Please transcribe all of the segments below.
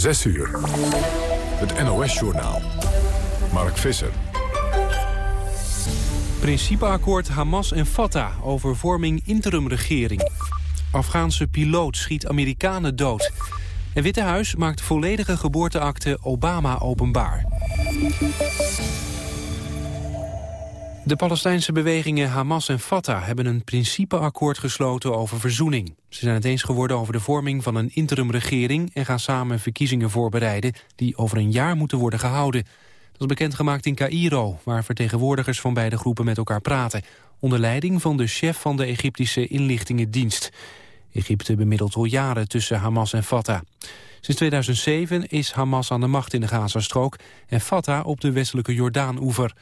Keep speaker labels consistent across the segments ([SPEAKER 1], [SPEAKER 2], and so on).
[SPEAKER 1] 6 uur. Het NOS-journaal. Mark Visser.
[SPEAKER 2] Principeakkoord Hamas en Fatah over vorming interimregering. Afghaanse piloot schiet Amerikanen dood. Het Witte Huis maakt volledige geboorteakte Obama openbaar. De Palestijnse bewegingen Hamas en Fatah hebben een principeakkoord gesloten over verzoening. Ze zijn het eens geworden over de vorming van een interimregering en gaan samen verkiezingen voorbereiden die over een jaar moeten worden gehouden. Dat is bekendgemaakt in Cairo, waar vertegenwoordigers van beide groepen met elkaar praten, onder leiding van de chef van de Egyptische inlichtingendienst. Egypte bemiddelt al jaren tussen Hamas en Fatah. Sinds 2007 is Hamas aan de macht in de Gazastrook en Fatah op de westelijke Jordaan-oever.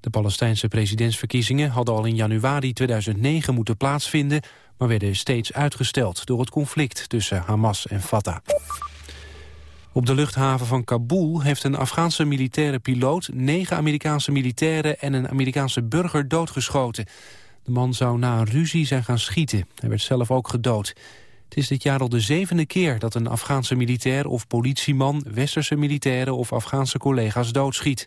[SPEAKER 2] De Palestijnse presidentsverkiezingen hadden al in januari 2009 moeten plaatsvinden, maar werden steeds uitgesteld door het conflict tussen Hamas en Fatah. Op de luchthaven van Kabul heeft een Afghaanse militaire piloot... negen Amerikaanse militairen en een Amerikaanse burger doodgeschoten. De man zou na een ruzie zijn gaan schieten. Hij werd zelf ook gedood. Het is dit jaar al de zevende keer dat een Afghaanse militair of politieman... westerse militairen of Afghaanse collega's doodschiet.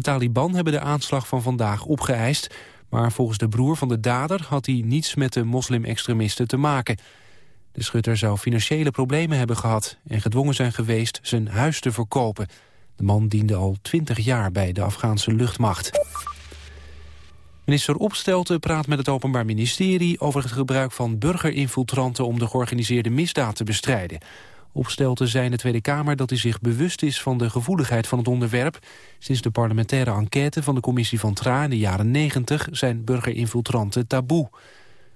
[SPEAKER 2] De Taliban hebben de aanslag van vandaag opgeëist... maar volgens de broer van de dader had hij niets met de moslim-extremisten te maken. De schutter zou financiële problemen hebben gehad... en gedwongen zijn geweest zijn huis te verkopen. De man diende al twintig jaar bij de Afghaanse luchtmacht. Minister Opstelten praat met het Openbaar Ministerie... over het gebruik van burgerinfiltranten om de georganiseerde misdaad te bestrijden. Opstelten zei de Tweede Kamer dat hij zich bewust is van de gevoeligheid van het onderwerp. Sinds de parlementaire enquête van de commissie van Tra in de jaren 90 zijn burgerinfiltranten taboe.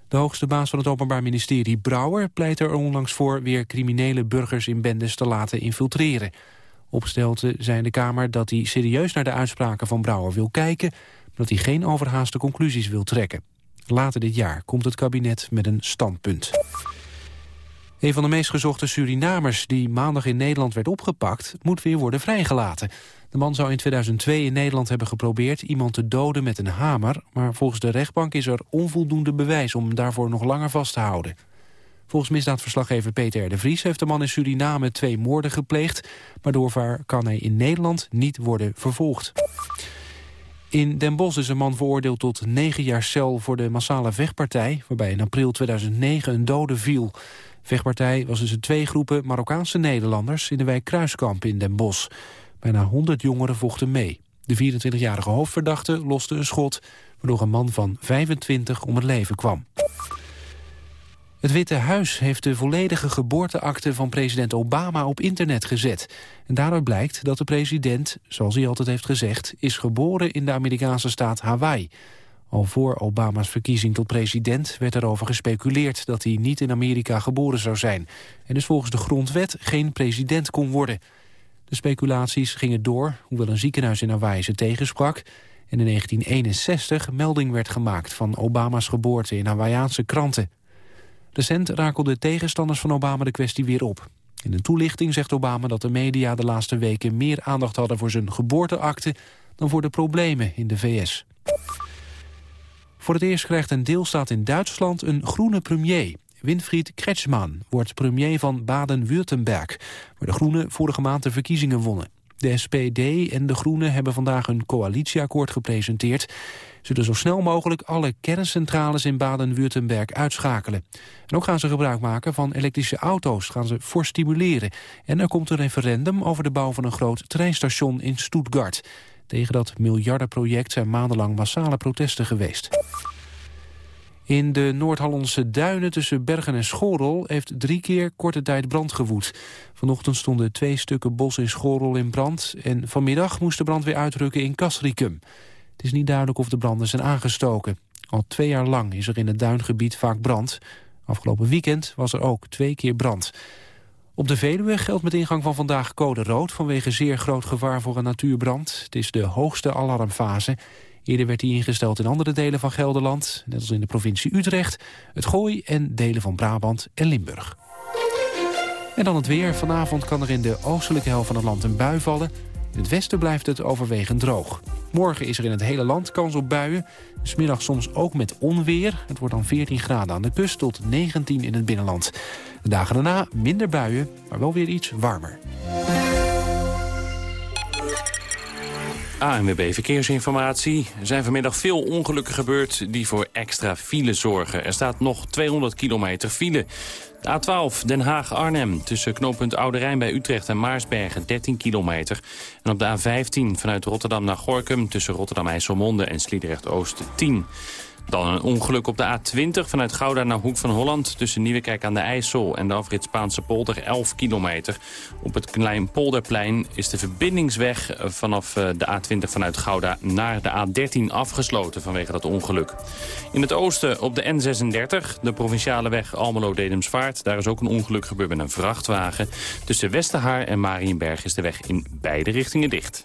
[SPEAKER 2] De hoogste baas van het Openbaar Ministerie, Brouwer, pleit er onlangs voor weer criminele burgers in bendes te laten infiltreren. Opstelten zei in de Kamer dat hij serieus naar de uitspraken van Brouwer wil kijken, maar dat hij geen overhaaste conclusies wil trekken. Later dit jaar komt het kabinet met een standpunt. Een van de meest gezochte Surinamers die maandag in Nederland werd opgepakt... moet weer worden vrijgelaten. De man zou in 2002 in Nederland hebben geprobeerd iemand te doden met een hamer... maar volgens de rechtbank is er onvoldoende bewijs om hem daarvoor nog langer vast te houden. Volgens misdaadverslaggever Peter R. de Vries heeft de man in Suriname twee moorden gepleegd... maar doorvaar kan hij in Nederland niet worden vervolgd. In Den Bosch is een man veroordeeld tot negen jaar cel voor de massale vechtpartij... waarbij in april 2009 een dode viel. Vechtpartij was tussen twee groepen Marokkaanse Nederlanders... in de wijk Kruiskamp in Den Bosch. Bijna 100 jongeren vochten mee. De 24-jarige hoofdverdachte loste een schot... waardoor een man van 25 om het leven kwam. Het Witte Huis heeft de volledige geboorteakte van president Obama op internet gezet. En daaruit blijkt dat de president, zoals hij altijd heeft gezegd... is geboren in de Amerikaanse staat Hawaii. Al voor Obama's verkiezing tot president werd erover gespeculeerd... dat hij niet in Amerika geboren zou zijn... en dus volgens de grondwet geen president kon worden. De speculaties gingen door, hoewel een ziekenhuis in Hawaii ze tegensprak... en in 1961 melding werd gemaakt van Obama's geboorte in Hawaïaanse kranten. Recent rakelden tegenstanders van Obama de kwestie weer op. In een toelichting zegt Obama dat de media de laatste weken meer aandacht hadden voor zijn geboorteakte dan voor de problemen in de VS. Voor het eerst krijgt een deelstaat in Duitsland een groene premier. Winfried Kretschmann wordt premier van Baden-Württemberg... waar de Groenen vorige maand de verkiezingen wonnen. De SPD en de Groenen hebben vandaag een coalitieakkoord gepresenteerd. Zullen zo snel mogelijk alle kerncentrales in Baden-Württemberg uitschakelen. En ook gaan ze gebruik maken van elektrische auto's, gaan ze voor stimuleren. En er komt een referendum over de bouw van een groot treinstation in Stuttgart. Tegen dat miljardenproject zijn maandenlang massale protesten geweest. In de Noord-Hollandse duinen tussen Bergen en Schorel heeft drie keer korte tijd brand gewoed. Vanochtend stonden twee stukken bos in Schorel in brand... en vanmiddag moest de brand weer uitrukken in Castricum. Het is niet duidelijk of de branden zijn aangestoken. Al twee jaar lang is er in het duingebied vaak brand. Afgelopen weekend was er ook twee keer brand. Op de Veluwe geldt met ingang van vandaag code rood... vanwege zeer groot gevaar voor een natuurbrand. Het is de hoogste alarmfase. Eerder werd die ingesteld in andere delen van Gelderland... net als in de provincie Utrecht, het Gooi en delen van Brabant en Limburg. En dan het weer. Vanavond kan er in de oostelijke helft van het land een bui vallen. In het westen blijft het overwegend droog. Morgen is er in het hele land kans op buien. Smiddag soms ook met onweer. Het wordt dan 14 graden aan de kust tot 19 in het binnenland. De dagen daarna minder buien, maar wel weer iets warmer. ANWB Verkeersinformatie. Er zijn vanmiddag veel ongelukken gebeurd die voor extra file zorgen. Er staat nog 200 kilometer file. De A12 Den Haag-Arnhem tussen knooppunt Oude Rijn bij Utrecht en Maarsbergen 13 kilometer. En op de A15 vanuit Rotterdam naar Gorkum tussen Rotterdam-IJsselmonde en Sliedrecht-Oost 10. Dan een ongeluk op de A20 vanuit Gouda naar Hoek van Holland... tussen Nieuwekerk aan de IJssel en de afrit Spaanse polder 11 kilometer. Op het Klein Polderplein is de verbindingsweg vanaf eh, de A20 vanuit Gouda... naar de A13 afgesloten vanwege dat ongeluk. In het oosten op de N36, de provinciale weg Almelo-Dedemsvaart... daar is ook een ongeluk gebeurd met een vrachtwagen. Tussen Westerhaar en Marienberg is de weg in beide richtingen dicht.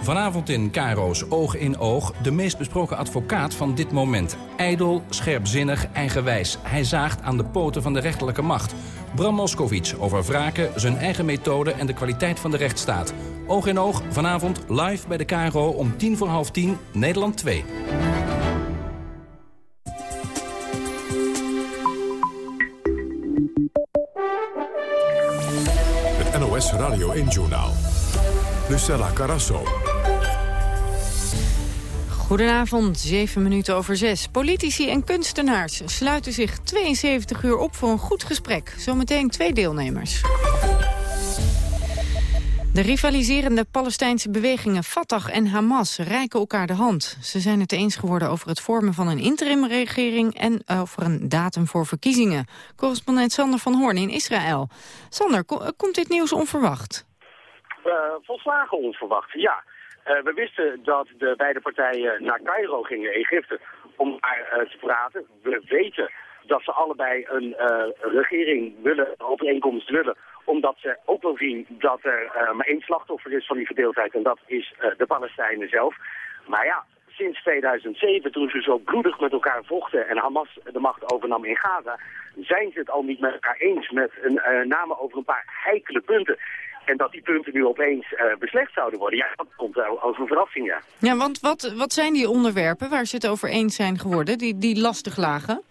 [SPEAKER 3] Vanavond in Caro's Oog in Oog de meest besproken advocaat van dit moment. Ijdel, scherpzinnig, eigenwijs. Hij zaagt aan de poten van de rechterlijke macht. Bram Moskowitz over wraken, zijn eigen methode en de kwaliteit van de rechtsstaat. Oog in Oog, vanavond live bij de KRO om tien voor half tien, Nederland 2.
[SPEAKER 1] Het NOS Radio 1 Journaal. Lucella Carasso.
[SPEAKER 4] Goedenavond, 7 minuten over 6. Politici en kunstenaars sluiten zich 72 uur op voor een goed gesprek. Zometeen twee deelnemers. De rivaliserende Palestijnse bewegingen Fatah en Hamas reiken elkaar de hand. Ze zijn het eens geworden over het vormen van een interimregering... en over een datum voor verkiezingen. Correspondent Sander van Hoorn in Israël. Sander, komt dit nieuws onverwacht?
[SPEAKER 5] Uh, volslagen onverwacht, ja. Uh, we wisten dat de beide partijen naar Cairo gingen, Egypte, om daar uh, te praten. We weten dat ze allebei een uh, regering willen, een overeenkomst willen, omdat ze ook wel zien dat er maar één slachtoffer is van die verdeeldheid en dat is de Palestijnen zelf. Maar ja, sinds 2007, toen ze zo bloedig met elkaar vochten en Hamas de macht overnam in Gaza, zijn ze het al niet met elkaar eens met een, name over een paar heikele punten. En dat die punten nu opeens uh, beslecht zouden worden, ja, dat komt als een verrassing, ja.
[SPEAKER 4] Ja, want wat, wat zijn die onderwerpen waar ze het over eens zijn geworden, die, die lastig lagen?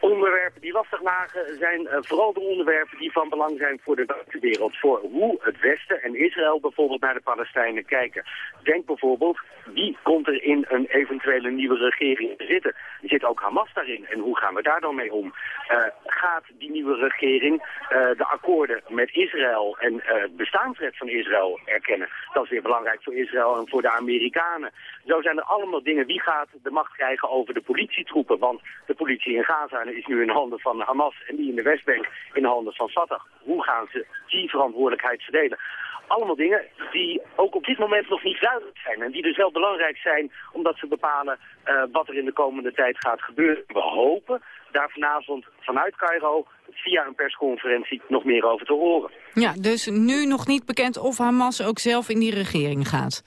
[SPEAKER 5] Onderwerpen die lastig lagen zijn uh, vooral de onderwerpen die van belang zijn voor de buitenwereld. Voor hoe het Westen en Israël bijvoorbeeld naar de Palestijnen kijken. Denk bijvoorbeeld, wie komt er in een eventuele nieuwe regering zitten? Zit ook Hamas daarin en hoe gaan we daar dan mee om? Uh, gaat die nieuwe regering uh, de akkoorden met Israël en het bestaansrecht van Israël erkennen? Dat is weer belangrijk voor Israël en voor de Amerikanen. Zo zijn er allemaal dingen. Wie gaat de macht krijgen over de politietroepen? Want de politie in Gaza is nu in handen van Hamas en die in de Westbank in de handen van Fatah. Hoe gaan ze die verantwoordelijkheid verdelen? Allemaal dingen die ook op dit moment nog niet duidelijk zijn. En die dus wel belangrijk zijn omdat ze bepalen uh, wat er in de komende tijd gaat gebeuren. We hopen daar vanavond vanuit Cairo via een persconferentie nog meer over te horen.
[SPEAKER 4] Ja, dus nu nog niet bekend of Hamas ook zelf in die regering gaat.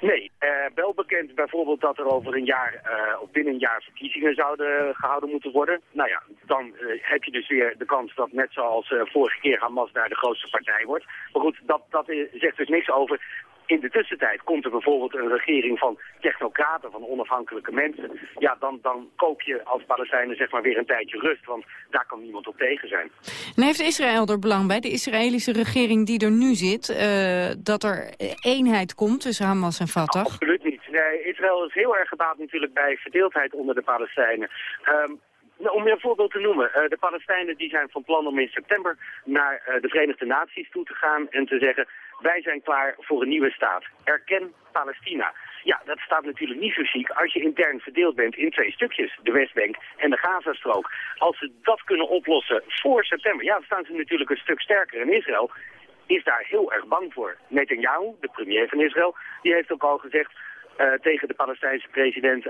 [SPEAKER 5] Nee, uh, wel bekend bijvoorbeeld dat er over een jaar, uh, of binnen een jaar verkiezingen zouden gehouden moeten worden. Nou ja, dan uh, heb je dus weer de kans dat net zoals vorige keer Hamas daar de grootste partij wordt. Maar goed, dat, dat zegt dus niks over in de tussentijd komt er bijvoorbeeld een regering van technocraten, van onafhankelijke mensen. Ja, dan, dan koop je als Palestijnen zeg maar weer een tijdje rust, want daar kan niemand op tegen zijn.
[SPEAKER 4] En heeft Israël er belang bij, de Israëlische regering die er nu zit, uh, dat er eenheid komt tussen Hamas en Fatah?
[SPEAKER 5] absoluut niet. Nee, Israël is heel erg gebaat natuurlijk bij verdeeldheid onder de Palestijnen. Um, om je een voorbeeld te noemen, uh, de Palestijnen die zijn van plan om in september naar uh, de Verenigde Naties toe te gaan en te zeggen wij zijn klaar voor een nieuwe staat. Erken Palestina. Ja, dat staat natuurlijk niet zo als je intern verdeeld bent in twee stukjes. De Westbank en de Gazastrook. Als ze dat kunnen oplossen voor september, ja, dan staan ze natuurlijk een stuk sterker. in Israël is daar heel erg bang voor. Netanyahu, de premier van Israël, die heeft ook al gezegd... tegen de Palestijnse president.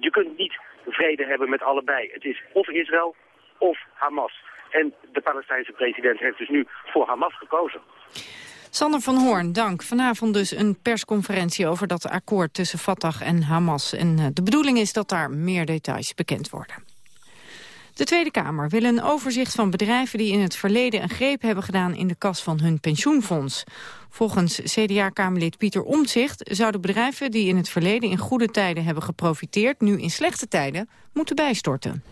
[SPEAKER 5] je kunt niet vrede hebben met allebei. Het is of Israël of Hamas. En de Palestijnse president heeft dus nu voor Hamas gekozen.
[SPEAKER 4] Sander van Hoorn, dank. Vanavond dus een persconferentie over dat akkoord tussen Fatah en Hamas. En eh, de bedoeling is dat daar meer details bekend worden. De Tweede Kamer wil een overzicht van bedrijven die in het verleden een greep hebben gedaan in de kas van hun pensioenfonds. Volgens CDA-Kamerlid Pieter Omtzigt zouden bedrijven die in het verleden in goede tijden hebben geprofiteerd, nu in slechte tijden moeten bijstorten.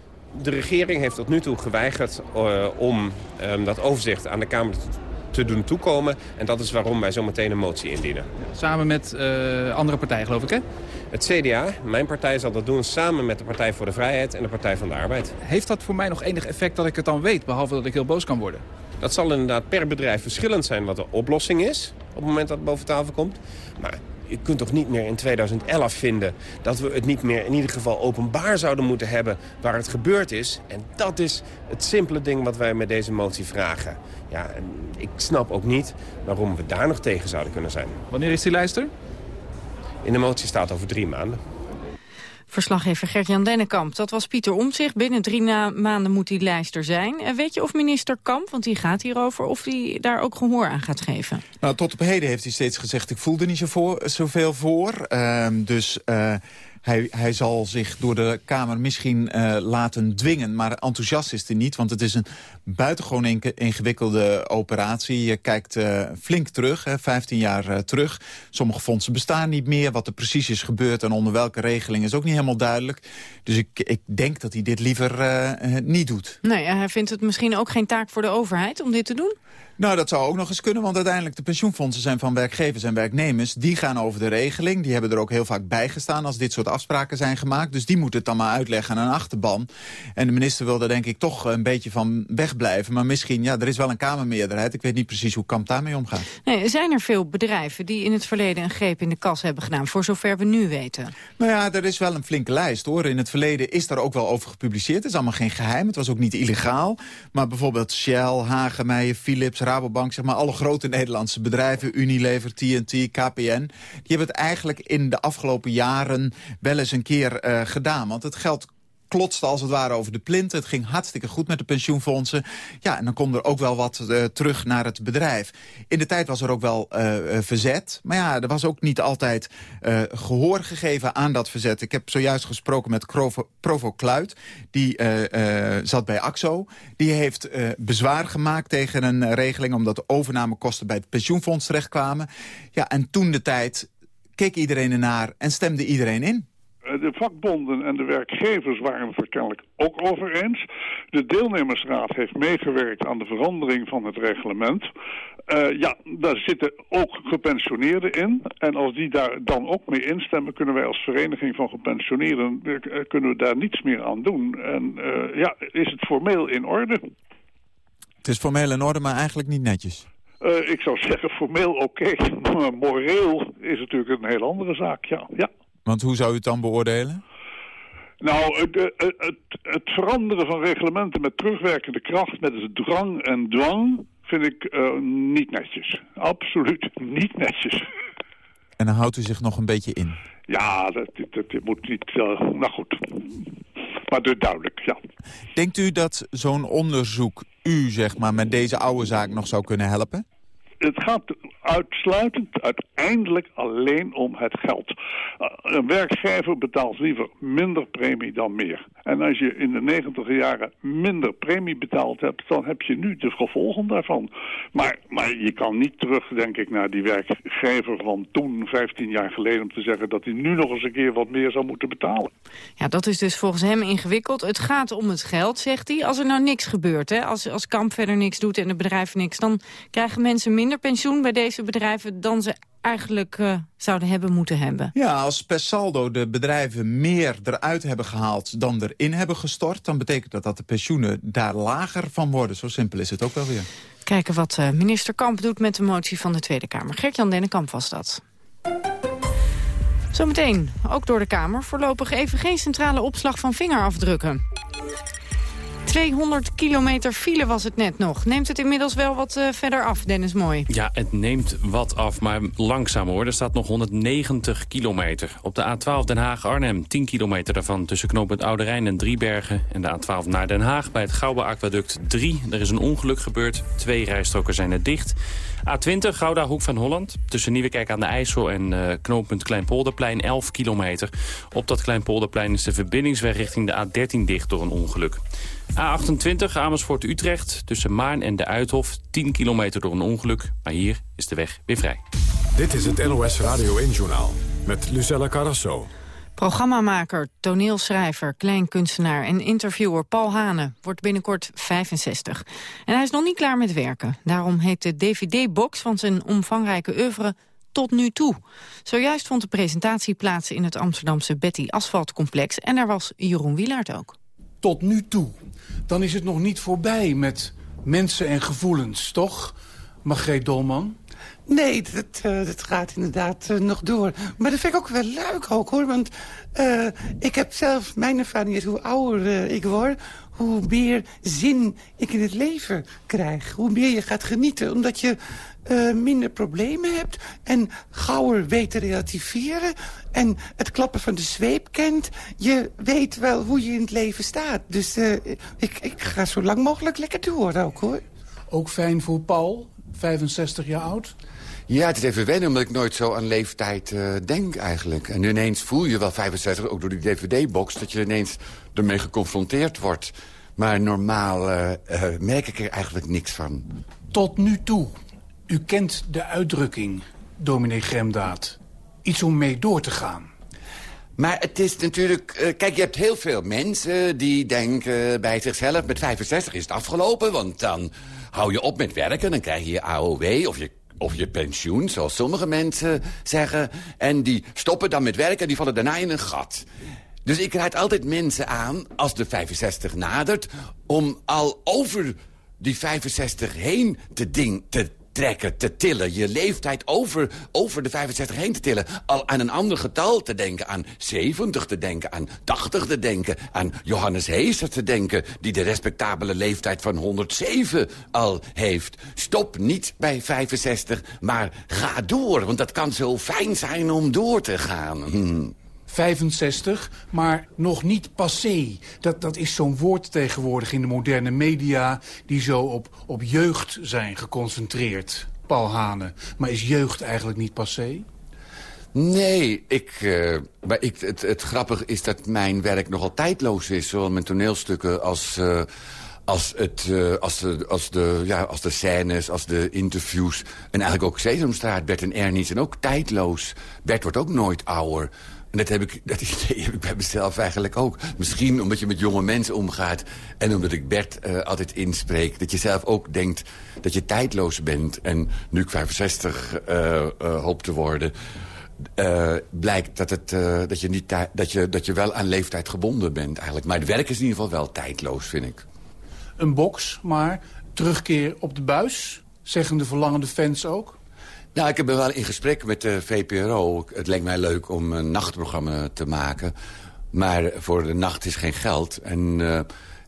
[SPEAKER 6] De regering heeft tot nu toe geweigerd uh, om um, dat overzicht aan de Kamer te doen toekomen. En dat is waarom wij zo meteen een motie indienen.
[SPEAKER 7] Samen met uh, andere partijen, geloof ik, hè?
[SPEAKER 6] Het CDA, mijn partij, zal dat doen samen met de Partij voor de Vrijheid en de Partij van de Arbeid.
[SPEAKER 7] Heeft dat voor mij nog enig effect dat ik het dan weet, behalve dat ik heel boos kan worden?
[SPEAKER 6] Dat zal inderdaad per bedrijf verschillend zijn wat de oplossing is op het moment dat het boven tafel komt. Maar je kunt toch niet meer in 2011 vinden dat we het niet meer in ieder geval openbaar zouden moeten hebben waar het gebeurd is. En dat is het simpele ding wat wij met deze motie vragen. Ja, en ik snap ook niet waarom we daar nog tegen zouden kunnen zijn.
[SPEAKER 7] Wanneer is die lijst er?
[SPEAKER 6] In de motie staat over drie maanden.
[SPEAKER 4] Verslaggever Gert-Jan Dennekamp. Dat was Pieter Omtzigt. Binnen drie maanden moet die lijst er zijn. En weet je of minister Kamp, want die gaat hierover... of die daar ook gehoor aan gaat geven?
[SPEAKER 8] Nou, tot op heden heeft hij steeds gezegd... ik voelde niet zo voor, zoveel voor. Uh, dus... Uh, hij, hij zal zich door de Kamer misschien uh, laten dwingen. Maar enthousiast is hij niet, want het is een buitengewoon ingewikkelde operatie. Je kijkt uh, flink terug, hè, 15 jaar uh, terug. Sommige fondsen bestaan niet meer. Wat er precies is gebeurd en onder welke regeling is ook niet helemaal duidelijk. Dus ik, ik denk dat hij dit liever niet doet.
[SPEAKER 4] Nee, hij vindt het misschien ook geen taak voor de overheid om dit te doen?
[SPEAKER 8] Nou, dat zou ook nog eens kunnen, want uiteindelijk de pensioenfondsen zijn van werkgevers en werknemers. Die gaan over de regeling. Die hebben er ook heel vaak bij gestaan als dit soort afspraken zijn gemaakt. Dus die moeten het dan maar uitleggen aan een achterban. En de minister wil daar denk ik toch een beetje van wegblijven. Maar misschien, ja, er is wel een Kamermeerderheid. Ik weet niet precies hoe Kamp daarmee omgaat.
[SPEAKER 4] Nee, zijn er veel bedrijven die in het verleden een greep in de kas hebben gedaan, voor zover we nu weten?
[SPEAKER 8] Nou ja, er is wel een flinke lijst hoor. In het verleden is daar ook wel over gepubliceerd. Het is allemaal geen geheim, het was ook niet illegaal. Maar bijvoorbeeld Shell, Hagemeyer, Philips, Rabobank, zeg maar alle grote Nederlandse bedrijven, Unilever, TNT, KPN, die hebben het eigenlijk in de afgelopen jaren wel eens een keer uh, gedaan. Want het geld klotste als het ware over de plint. Het ging hartstikke goed met de pensioenfondsen. Ja, en dan komt er ook wel wat uh, terug naar het bedrijf. In de tijd was er ook wel uh, verzet. Maar ja, er was ook niet altijd gehoor gegeven aan dat verzet. Ik heb zojuist gesproken met Provo, Provo Kluit. Die zat bij AXO. Die heeft bezwaar gemaakt tegen een regeling... omdat overnamekosten bij het pensioenfonds terechtkwamen. Ja, en toen de tijd keek iedereen ernaar en stemde iedereen in.
[SPEAKER 9] Eh, de vakbonden en de werkgevers waren het er kennelijk ook over eens. De deelnemersraad heeft meegewerkt aan de verandering van het reglement. Uh, ja, daar zitten ook gepensioneerden in. En als die daar dan ook mee instemmen, kunnen wij als vereniging van gepensioneerden, uh, kunnen we daar niets meer aan doen. En uh, ja, is het formeel in orde?
[SPEAKER 8] Het is formeel in orde, maar eigenlijk niet netjes.
[SPEAKER 9] ik zou zeggen formeel oké, okay. maar moreel is natuurlijk een heel andere zaak, ja. ja.
[SPEAKER 8] Want hoe zou u het dan beoordelen?
[SPEAKER 9] Nou, het, het, het, veranderen van reglementen met terugwerkende kracht, met drang en dwang, vind ik uh, niet netjes. Absoluut niet netjes.
[SPEAKER 8] En dan houdt u zich nog een beetje in?
[SPEAKER 9] Ja, dat, dat, dat moet niet... Uh, nou goed. Maar dus duidelijk, ja.
[SPEAKER 8] Denkt u dat zo'n onderzoek u, zeg maar, met deze oude zaak nog zou kunnen helpen?
[SPEAKER 9] Het gaat uitsluitend uiteindelijk alleen om het geld. Uh, een werkgever betaalt liever minder premie dan meer. En als je in de negentiger jaren minder premie betaald hebt, dan heb je nu de gevolgen daarvan. Maar, maar je kan niet terug, denk ik, naar die werkgever van toen, 15 jaar geleden, om te zeggen dat hij nu nog eens een keer wat meer zou moeten betalen.
[SPEAKER 4] Ja, dat is dus volgens hem ingewikkeld. Het gaat om het geld, zegt hij. Als er nou niks gebeurt, hè? Als, als Kamp verder niks doet en de bedrijven niks, dan krijgen mensen minder pensioen bij deze bedrijven dan ze eigenlijk uh, zouden hebben moeten hebben.
[SPEAKER 8] Ja, als per saldo de bedrijven meer eruit hebben gehaald dan erin hebben gestort... dan betekent dat dat de pensioenen daar lager van worden. Zo simpel is het ook wel weer.
[SPEAKER 4] Kijken wat uh, minister Kamp doet met de motie van de Tweede Kamer. Gert-Jan Dennekamp was dat. Zometeen, ook door de Kamer, voorlopig even geen centrale opslag van vingerafdrukken. 200 kilometer file was het net nog. Neemt het inmiddels wel wat uh, verder af, Dennis Mooi?
[SPEAKER 10] Ja, het neemt wat af, maar langzaam hoor. Er staat nog 190 kilometer. Op de A12 Den Haag-Arnhem, 10 kilometer daarvan... tussen knooppunt Oude en Driebergen. En de A12 naar Den Haag bij het Gouwe Aquaduct 3. Er is een ongeluk gebeurd. Twee rijstroken zijn er dicht. A20 Gouda Hoek van Holland. Tussen Nieuwekerk aan de IJssel en uh, knooppunt Kleinpolderplein 11 kilometer. Op dat Kleinpolderplein is de verbindingsweg richting de A13 dicht door een ongeluk. A28 Amersfoort-Utrecht tussen Maarn en de Uithof. 10 kilometer door een ongeluk, maar hier is de weg weer vrij.
[SPEAKER 1] Dit is het NOS Radio 1-journaal met Lucella Carrasso.
[SPEAKER 4] Programmamaker, toneelschrijver, kleinkunstenaar en interviewer Paul Hane wordt binnenkort 65. En hij is nog niet klaar met werken. Daarom heet de DVD-box van zijn omvangrijke oeuvre tot nu toe. Zojuist vond de presentatie plaats in het Amsterdamse Betty Asfaltcomplex... en daar was Jeroen Wielaert ook.
[SPEAKER 11] Tot nu toe. Dan is het nog niet voorbij met mensen en gevoelens, toch, Margreet Dolman?
[SPEAKER 12] Nee, dat, uh, dat gaat inderdaad uh, nog door. Maar dat vind ik ook wel leuk ook, hoor. Want uh, ik heb zelf, mijn ervaring is hoe ouder ik word... hoe meer zin ik in het leven krijg. Hoe meer je gaat genieten. Omdat je minder problemen hebt. En gauwer weet te relativeren. En het klappen van de zweep kent. Je weet wel hoe je in het leven staat. Dus ik, ik ga zo lang mogelijk lekker door ook, hoor.
[SPEAKER 11] Ook fijn voor Paul, 65 jaar oud?
[SPEAKER 13] Ja, het is even wennen, omdat ik nooit zo aan leeftijd uh, denk eigenlijk. En ineens voel je wel 65, ook door die dvd-box... dat je ineens ermee geconfronteerd wordt. Maar normaal uh, uh, merk ik er eigenlijk niks van.
[SPEAKER 11] Tot nu toe. U kent de uitdrukking, dominee Gremdaad. Iets om mee door te gaan.
[SPEAKER 13] Maar het is natuurlijk... kijk, je hebt heel veel mensen die denken bij zichzelf... met 65 is het afgelopen, want dan hou je op met werken... dan krijg je je AOW of je of je pensioen, zoals sommige mensen zeggen. En die stoppen dan met werken en die vallen daarna in een gat. Dus ik raad altijd mensen aan, als de 65 nadert... om al over die 65 heen te, ding, te trekken, te tillen. Je leeftijd over, over de 65 heen te tillen. Al aan een ander getal te denken. Aan 70 te denken, aan 80 te denken. Aan Johannes Heeser te denken. Die de respectabele leeftijd van 107 al heeft. Stop niet bij 65, maar ga door. Want dat kan zo fijn zijn om door te gaan. Hm.
[SPEAKER 11] 65, maar nog niet passé. Dat, dat is zo'n woord tegenwoordig in de moderne media... die zo op, op jeugd zijn geconcentreerd, Paul Hane. Maar is jeugd eigenlijk niet passé?
[SPEAKER 13] Nee, ik, uh, maar ik, het, het grappige is dat mijn werk nogal tijdloos is. Zowel mijn toneelstukken als... Uh, als, het, uh, als, de, als, de, ja, als de scènes, als de interviews. En eigenlijk ook Sesamstraat, Bert en Ernie zijn ook tijdloos. Bert wordt ook nooit ouder. En dat, heb ik, dat idee heb ik bij mezelf eigenlijk ook. Misschien omdat je met jonge mensen omgaat... en omdat ik Bert uh, altijd inspreek... dat je zelf ook denkt dat je tijdloos bent. En nu ik 65 uh, uh, hoop te worden... Blijkt dat, het, dat, je niet dat, je, dat je wel aan leeftijd gebonden bent eigenlijk. Maar het werk is in ieder geval wel tijdloos, vind ik.
[SPEAKER 11] Een box, maar terugkeer op de buis, zeggen de verlangende fans ook?
[SPEAKER 13] Nou, ik ben wel in gesprek met de VPRO. Het leek mij leuk om een nachtprogramma te maken. Maar voor de nacht is geen geld. En, uh,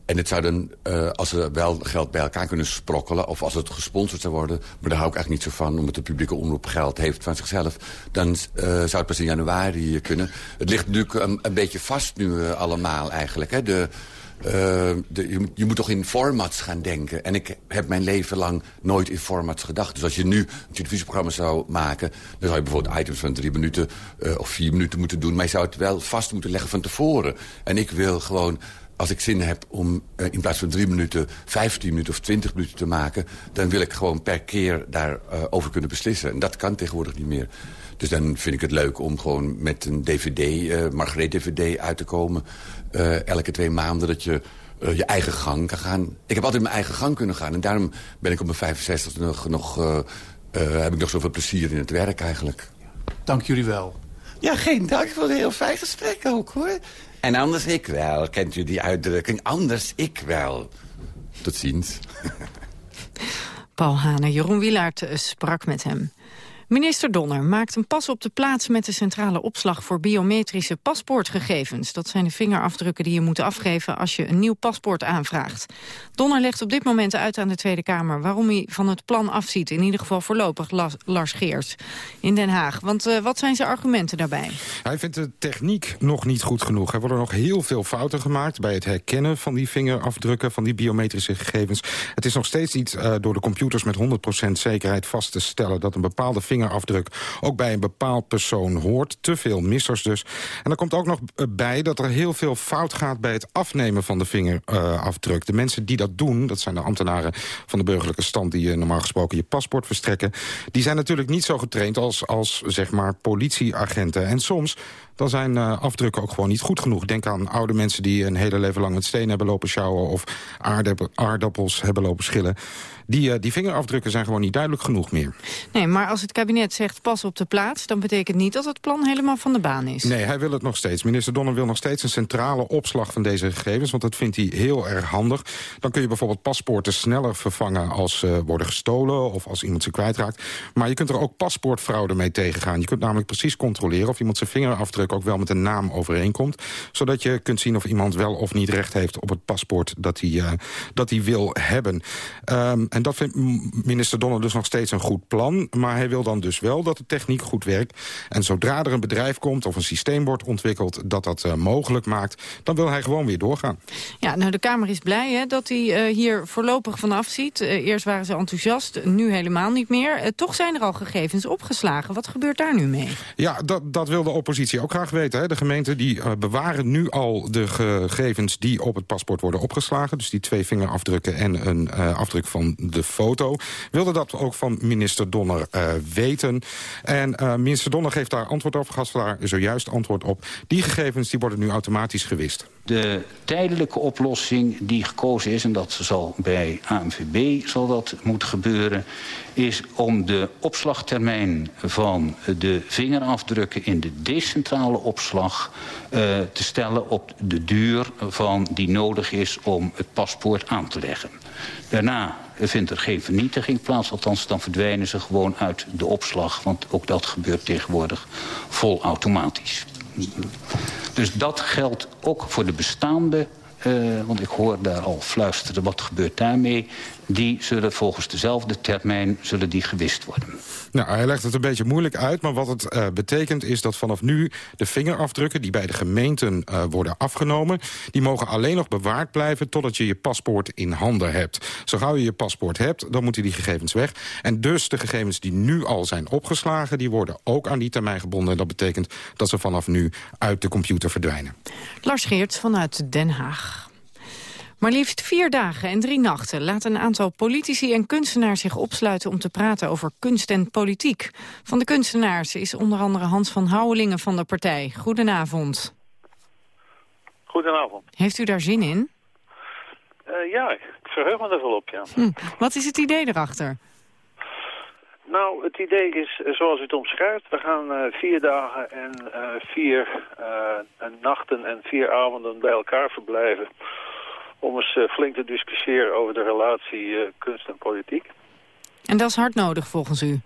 [SPEAKER 13] en het zou dan, uh, als ze wel geld bij elkaar kunnen sprokkelen... of als het gesponsord zou worden... maar daar hou ik eigenlijk niet zo van... omdat de publieke omroep geld heeft van zichzelf... dan zou het pas in januari kunnen. Het ligt natuurlijk een, een beetje vast nu allemaal eigenlijk. Hè? De, de, je, je, moet toch in formats gaan denken. En ik heb mijn leven lang nooit in formats gedacht. Dus als je nu een televisieprogramma zou maken... dan zou je bijvoorbeeld items van drie minuten uh, of vier minuten moeten doen. Maar je zou het wel vast moeten leggen van tevoren. En ik wil gewoon als ik zin heb om uh, in plaats van drie minuten... vijftien minuten of twintig minuten te maken... dan wil ik gewoon per keer daarover over kunnen beslissen. En dat kan tegenwoordig niet meer. Dus dan vind ik het leuk om gewoon met een dvd, uh, Margreet DVD uit te komen. Uh, elke twee maanden dat je uh, je eigen gang kan gaan. Ik heb altijd mijn eigen gang kunnen gaan. En daarom ben ik op mijn 65 nog, nog uh, heb ik nog zoveel plezier in het werk eigenlijk.
[SPEAKER 11] Dank jullie wel.
[SPEAKER 12] Ja, geen dank voor een heel fijn gesprek ook, hoor.
[SPEAKER 13] En anders ik wel. Kent u die uitdrukking? Anders ik wel. Tot ziens.
[SPEAKER 4] Paul Hane, Jeroen Wielaert sprak met hem. Minister Donner maakt een pas op de plaats met de centrale opslag voor biometrische paspoortgegevens. Dat zijn de vingerafdrukken die je moet afgeven als je een nieuw paspoort aanvraagt. Donner legt op dit moment uit aan de Tweede Kamer waarom hij van het plan afziet. In ieder geval voorlopig Lars Geers in Den Haag. Want uh, wat zijn zijn argumenten daarbij?
[SPEAKER 14] Hij vindt de techniek nog niet goed genoeg. Er worden nog heel veel fouten gemaakt bij het herkennen van die vingerafdrukken, van die biometrische gegevens. Het is nog steeds niet uh, door de computers met 100% zekerheid vast te stellen dat een bepaalde vingerafdruk ook bij een bepaald persoon hoort. Te veel missers dus. En er komt ook nog bij dat er heel veel fout gaat bij het afnemen van de vingerafdruk. de mensen die dat doen, dat zijn de ambtenaren van de burgerlijke stand... die je normaal gesproken je paspoort verstrekken... die zijn natuurlijk niet zo getraind als, als zeg maar, politieagenten. En soms dan zijn uh, afdrukken ook gewoon niet goed genoeg. Denk aan oude mensen die een hele leven lang met steen hebben lopen sjouwen... of aardappels hebben lopen schillen. Die, uh, die vingerafdrukken zijn gewoon niet duidelijk genoeg meer.
[SPEAKER 4] Nee, maar als het kabinet zegt pas op de plaats... dan betekent niet dat het plan helemaal van de baan is.
[SPEAKER 14] Nee, hij wil het nog steeds. Minister Donner wil nog steeds een centrale opslag van deze gegevens... want dat vindt hij heel erg handig. Dan kun je bijvoorbeeld paspoorten sneller vervangen... als ze worden gestolen of als iemand ze kwijtraakt. Maar je kunt er ook paspoortfraude mee tegengaan. Je kunt namelijk precies controleren of iemand zijn vingerafdruk ook wel met een naam overeenkomt. Zodat je kunt zien of iemand wel of niet recht heeft op het paspoort dat hij, uh, dat hij wil hebben. Um, en dat vindt minister Donner dus nog steeds een goed plan. Maar hij wil dan dus wel dat de techniek goed werkt. En zodra er een bedrijf komt of een systeem wordt ontwikkeld... dat dat uh, mogelijk maakt, dan wil hij gewoon weer doorgaan.
[SPEAKER 4] Ja, nou de Kamer is blij hè, dat hij uh, hier voorlopig vanaf ziet. Uh, eerst waren ze enthousiast, nu helemaal niet meer. toch zijn er al gegevens opgeslagen. Wat gebeurt daar nu mee?
[SPEAKER 14] Ja, dat, dat wil de oppositie ook graag weten. Hè. De gemeenten die bewaren nu al de gegevens die op het paspoort worden opgeslagen. Dus die twee vingerafdrukken en een afdruk van de foto. Wilde dat ook van minister Donner uh, weten. En uh, minister Donner geeft daar antwoord op, gaf daar zojuist antwoord op. Die gegevens die worden nu automatisch gewist.
[SPEAKER 15] De tijdelijke oplossing die gekozen is, en dat zal bij ANVB zal dat moeten gebeuren... is om de opslagtermijn van de vingerafdrukken in de decentrale opslag... Uh, te stellen op de duur van die nodig is om het paspoort aan te leggen. Daarna vindt er geen vernietiging plaats. Althans, dan verdwijnen ze gewoon uit de opslag. Want ook dat gebeurt tegenwoordig vol automatisch. Dus dat geldt ook voor de bestaande... Uh, want ik hoor daar al fluisteren, wat gebeurt daarmee? Die zullen volgens dezelfde termijn zullen die gewist worden.
[SPEAKER 14] Nou, hij legt het een beetje moeilijk uit, maar wat het uh, betekent is dat vanaf nu de vingerafdrukken die bij de gemeenten uh, worden afgenomen, die mogen alleen nog bewaard blijven totdat je je paspoort in handen hebt. Zo gauw je je paspoort hebt, dan moeten die gegevens weg. En dus de gegevens die nu al zijn opgeslagen, die worden ook aan die termijn gebonden. En dat betekent dat ze vanaf nu uit de computer verdwijnen.
[SPEAKER 4] Lars Geert vanuit Den Haag. Maar liefst vier dagen en drie nachten laat een aantal politici en kunstenaars zich opsluiten om te praten over kunst en politiek. Van de kunstenaars is onder andere Hans van Houwelingen van de partij. Goedenavond.
[SPEAKER 16] Goedenavond.
[SPEAKER 4] Heeft u daar zin in?
[SPEAKER 16] Uh, ja, ik verheug me er wel op, ja.
[SPEAKER 4] Hm. Wat is het idee erachter?
[SPEAKER 16] Nou, het idee is zoals u het omschrijft. We gaan uh, vier dagen en uh, vier nachten en vier avonden bij elkaar verblijven om eens uh, flink te discussiëren over de relatie uh, kunst en politiek.
[SPEAKER 4] En dat is hard nodig volgens u?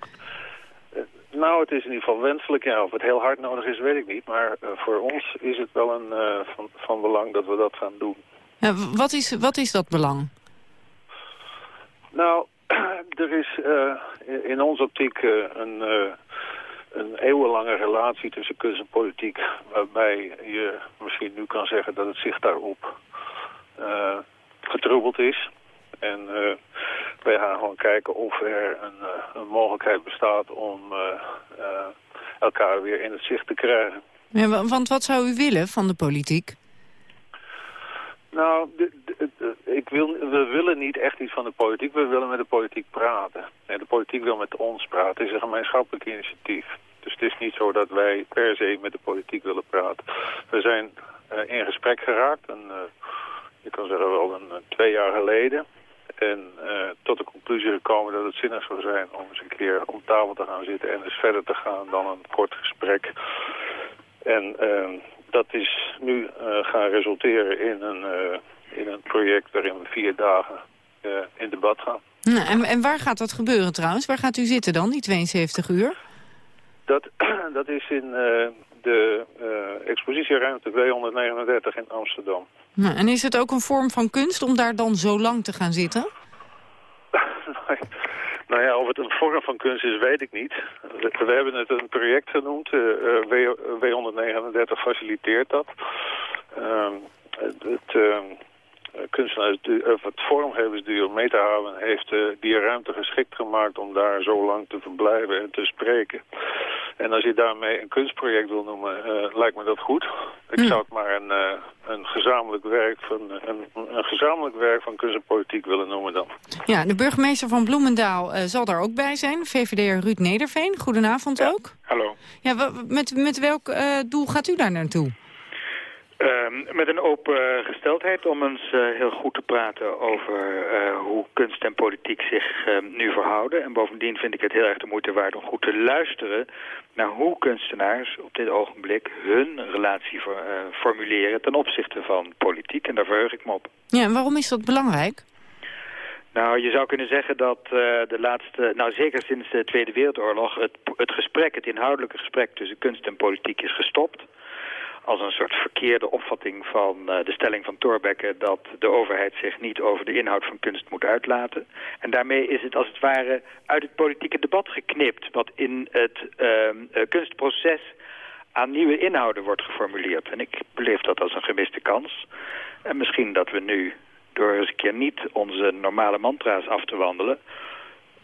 [SPEAKER 16] Uh, nou, het is in ieder geval wenselijk. Ja, of het heel hard nodig is, weet ik niet. Maar voor ons is het wel een, van, van belang dat we dat gaan doen.
[SPEAKER 4] Ja, wat, is, wat is dat belang?
[SPEAKER 16] Nou, er is in onze optiek een, een eeuwenlange relatie tussen kunst en politiek... waarbij je misschien nu kan zeggen dat het zich daarop uh, getroebeld is. En uh, wij gaan gewoon kijken of er een, uh, een mogelijkheid bestaat om elkaar weer in het zicht te krijgen.
[SPEAKER 4] Ja, want wat zou u willen van de politiek?
[SPEAKER 16] Nou, ik wil, we willen niet echt iets van de politiek. We willen met de politiek praten. En de politiek wil met ons praten. Het is een gemeenschappelijk initiatief. Dus het is niet zo dat wij per se met de politiek willen praten. We zijn uh, in gesprek geraakt. En, uh, ik kan zeggen wel een, eh, twee jaar geleden. En uh, tot de conclusie gekomen dat het zinnig zou zijn om eens een keer om tafel te gaan zitten en eens verder te gaan dan een kort gesprek. En uh, dat is nu uh, gaan resulteren in een, in een project waarin we vier dagen in debat gaan.
[SPEAKER 4] Nou, en, en waar gaat dat gebeuren trouwens? Waar gaat u zitten dan, die 72 uur?
[SPEAKER 16] Dat, dat is in de expositieruimte 239 in Amsterdam.
[SPEAKER 4] Nou, en is het ook een vorm van kunst om daar dan zo lang te gaan zitten?
[SPEAKER 16] nou ja, of het een vorm van kunst is, weet ik niet. We, hebben het een project genoemd. Uh, w, W139 faciliteert dat. Ehm, het... Eh, kunstenaars, of het vormgeversduo Metahaven heeft uh, die ruimte geschikt gemaakt om daar zo lang te verblijven en te spreken. En als je daarmee een kunstproject wil noemen, uh, lijkt me dat goed. Ik hm. zou het maar een, uh, een, gezamenlijk werk van, een, een, gezamenlijk werk van kunst en politiek willen noemen dan.
[SPEAKER 4] Ja, de burgemeester van Bloemendaal zal daar ook bij zijn. VVD'er Ruud Nederveen, goedenavond
[SPEAKER 16] ja.
[SPEAKER 4] ook.
[SPEAKER 16] Hallo.
[SPEAKER 4] Ja, met, met welk doel gaat u daar naartoe?
[SPEAKER 17] Uh, met een open gesteldheid om eens uh, heel goed te praten over uh, hoe kunst en politiek zich ehm, nu verhouden. En bovendien vind ik het heel erg de moeite waard om goed te luisteren naar hoe kunstenaars op dit ogenblik hun relatie voor, eh, formuleren ten opzichte van politiek. En daar verheug ik me op.
[SPEAKER 4] Ja, en waarom is dat belangrijk?
[SPEAKER 17] Nou, je zou kunnen zeggen dat de laatste, nou zeker sinds de Tweede Wereldoorlog, het, het gesprek, het inhoudelijke gesprek tussen kunst en politiek is gestopt als een soort verkeerde opvatting van uh, de stelling van Thorbecke... dat de overheid zich niet over de inhoud van kunst moet uitlaten. En daarmee is het als het ware uit het politieke debat geknipt... wat in het uh, kunstproces aan nieuwe inhouden wordt geformuleerd. En ik beleef dat als een gemiste kans. En misschien dat we nu, door eens een keer niet onze normale mantra's af te wandelen...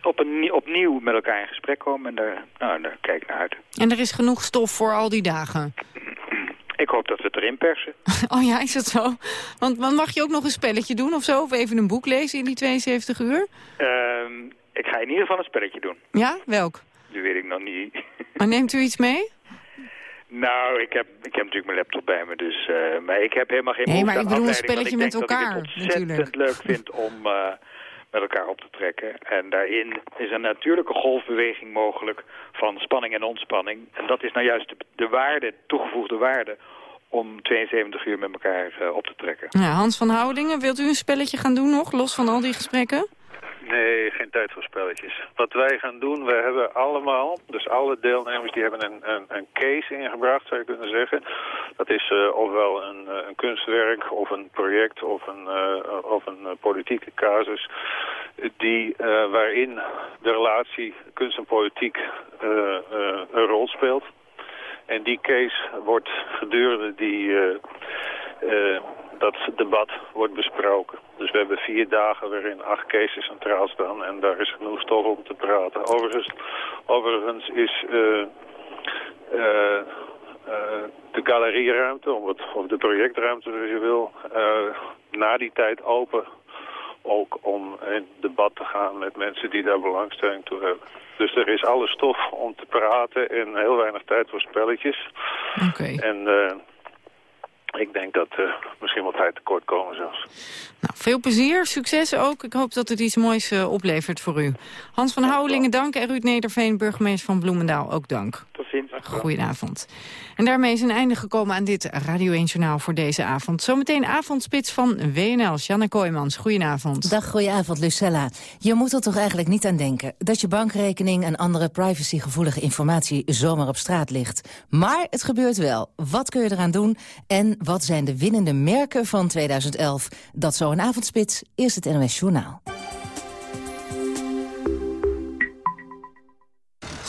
[SPEAKER 17] Op een, opnieuw met elkaar in gesprek komen en daar, nou, daar kijk ik naar uit.
[SPEAKER 4] En er is genoeg stof voor al die dagen?
[SPEAKER 17] Ik hoop dat we het erin persen.
[SPEAKER 4] Oh ja, is dat zo? Want mag je ook nog een spelletje doen of zo? Of even een boek lezen in die 72 uur?
[SPEAKER 17] Uh, ik ga in ieder geval een spelletje doen.
[SPEAKER 4] Ja? Welk?
[SPEAKER 17] Dat weet ik nog niet.
[SPEAKER 4] Maar neemt u iets mee?
[SPEAKER 17] Nou, ik heb, ik heb natuurlijk mijn laptop bij me, dus... Uh, maar ik heb helemaal geen
[SPEAKER 4] Nee, maar ik bedoel een spelletje met elkaar,
[SPEAKER 17] dat ik het ontzettend leuk vind om... Uh, met elkaar op te trekken. En daarin is een natuurlijke golfbeweging mogelijk van spanning en ontspanning. En dat is nou juist de, de waarde, toegevoegde waarde om 72 uur met elkaar uh, op te trekken.
[SPEAKER 4] Ja, Hans van Houdingen, wilt u een spelletje gaan doen nog, los van al die gesprekken?
[SPEAKER 16] Nee, geen tijd voor spelletjes. Wat wij gaan doen, we hebben allemaal, dus alle deelnemers die hebben een, een, een case ingebracht, zou je kunnen zeggen. Dat is uh, ofwel een, uh, een, kunstwerk of een project of een, uh, of een politieke casus die, waarin de relatie kunst en politiek een rol speelt. En die case wordt gedurende die dat debat wordt besproken. Dus we hebben vier dagen waarin acht cases centraal staan en daar is genoeg stof om te praten. Overigens, overigens is uh, uh, uh, de galerieruimte, of de projectruimte zoals je wil, na die tijd open ook om in debat te gaan met mensen die daar belangstelling toe hebben. Dus er is alle stof om te praten en heel weinig tijd voor spelletjes.
[SPEAKER 4] Oké.
[SPEAKER 16] En ik denk dat uh, misschien wat tijd tekort komen zelfs.
[SPEAKER 4] Nou, veel plezier, succes ook. Ik hoop dat het iets moois uh, oplevert voor u. Hans van Houwelingen, dank. En Ruud Nederveen, burgemeester van Bloemendaal, ook dank.
[SPEAKER 17] Tot ziens.
[SPEAKER 4] Goedenavond. En daarmee is een einde gekomen aan dit Radio 1 Journaal voor deze avond. Zometeen avondspits van WNL. Janne Kooijmans, goedenavond.
[SPEAKER 18] Dag, goedenavond Lucella. Je moet er toch eigenlijk niet aan denken... dat je bankrekening en andere privacygevoelige informatie zomaar op straat ligt. Maar het gebeurt wel. Wat kun je eraan doen? En wat zijn de winnende merken van 2011? Dat zo een avondspits. Eerst het NOS Journaal.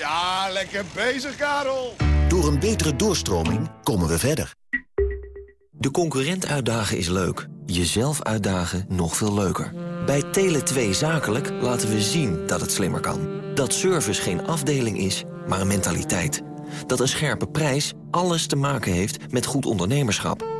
[SPEAKER 19] Ja, lekker bezig, Karel.
[SPEAKER 20] Door een betere doorstroming komen we verder. De concurrent uitdagen is leuk. Jezelf uitdagen nog veel leuker. Bij Tele2 Zakelijk laten we zien dat het slimmer kan. Dat service geen afdeling is, maar een mentaliteit. Dat een scherpe prijs alles te maken heeft met goed ondernemerschap.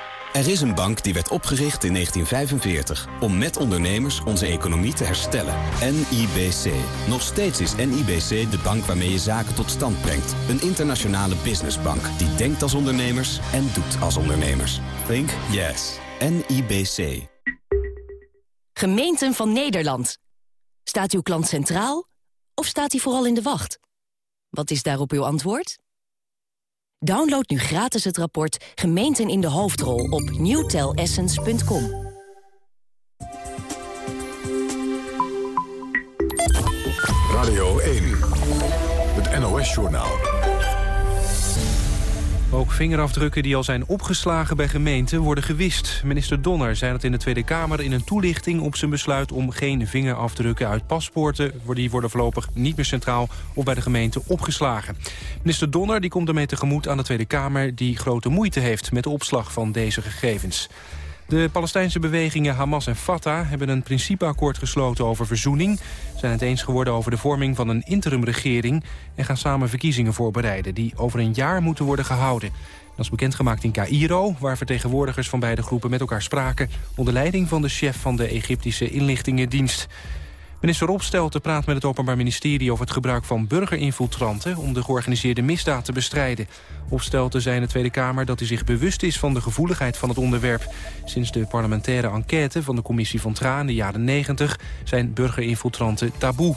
[SPEAKER 21] Er is een bank die werd opgericht in 1945 om met ondernemers onze economie te herstellen. NIBC. Nog steeds is NIBC de bank waarmee je zaken tot stand brengt. Een internationale businessbank die denkt als ondernemers en doet als ondernemers. Think yes. NIBC.
[SPEAKER 22] Gemeenten van Nederland. Staat uw klant centraal of staat hij vooral in de wacht? Wat is daarop uw antwoord? Download nu gratis het rapport Gemeenten in de Hoofdrol op newtelessence.com.
[SPEAKER 1] Radio 1, het NOS-journaal.
[SPEAKER 2] Ook vingerafdrukken die al zijn opgeslagen bij gemeenten worden gewist. Minister Donner zei dat in de Tweede Kamer in een toelichting op zijn besluit om geen vingerafdrukken uit paspoorten, die worden voorlopig niet meer centraal of bij de gemeente opgeslagen. Minister Donner die komt ermee tegemoet aan de Tweede Kamer die grote moeite heeft met de opslag van deze gegevens. De Palestijnse bewegingen Hamas en Fatah hebben een principeakkoord gesloten over verzoening. Zijn het eens geworden over de vorming van een interimregering... en gaan samen verkiezingen voorbereiden die over een jaar moeten worden gehouden. Dat is bekendgemaakt in Cairo, waar vertegenwoordigers van beide groepen met elkaar spraken... onder leiding van de chef van de Egyptische inlichtingendienst. Minister Opstelten praat met het Openbaar Ministerie over het gebruik van burgerinfiltranten om de georganiseerde misdaad te bestrijden. Opstelten zei in de Tweede Kamer dat hij zich bewust is van de gevoeligheid van het onderwerp. Sinds de parlementaire enquête van de commissie van Traan in de jaren 90 zijn burgerinfiltranten taboe.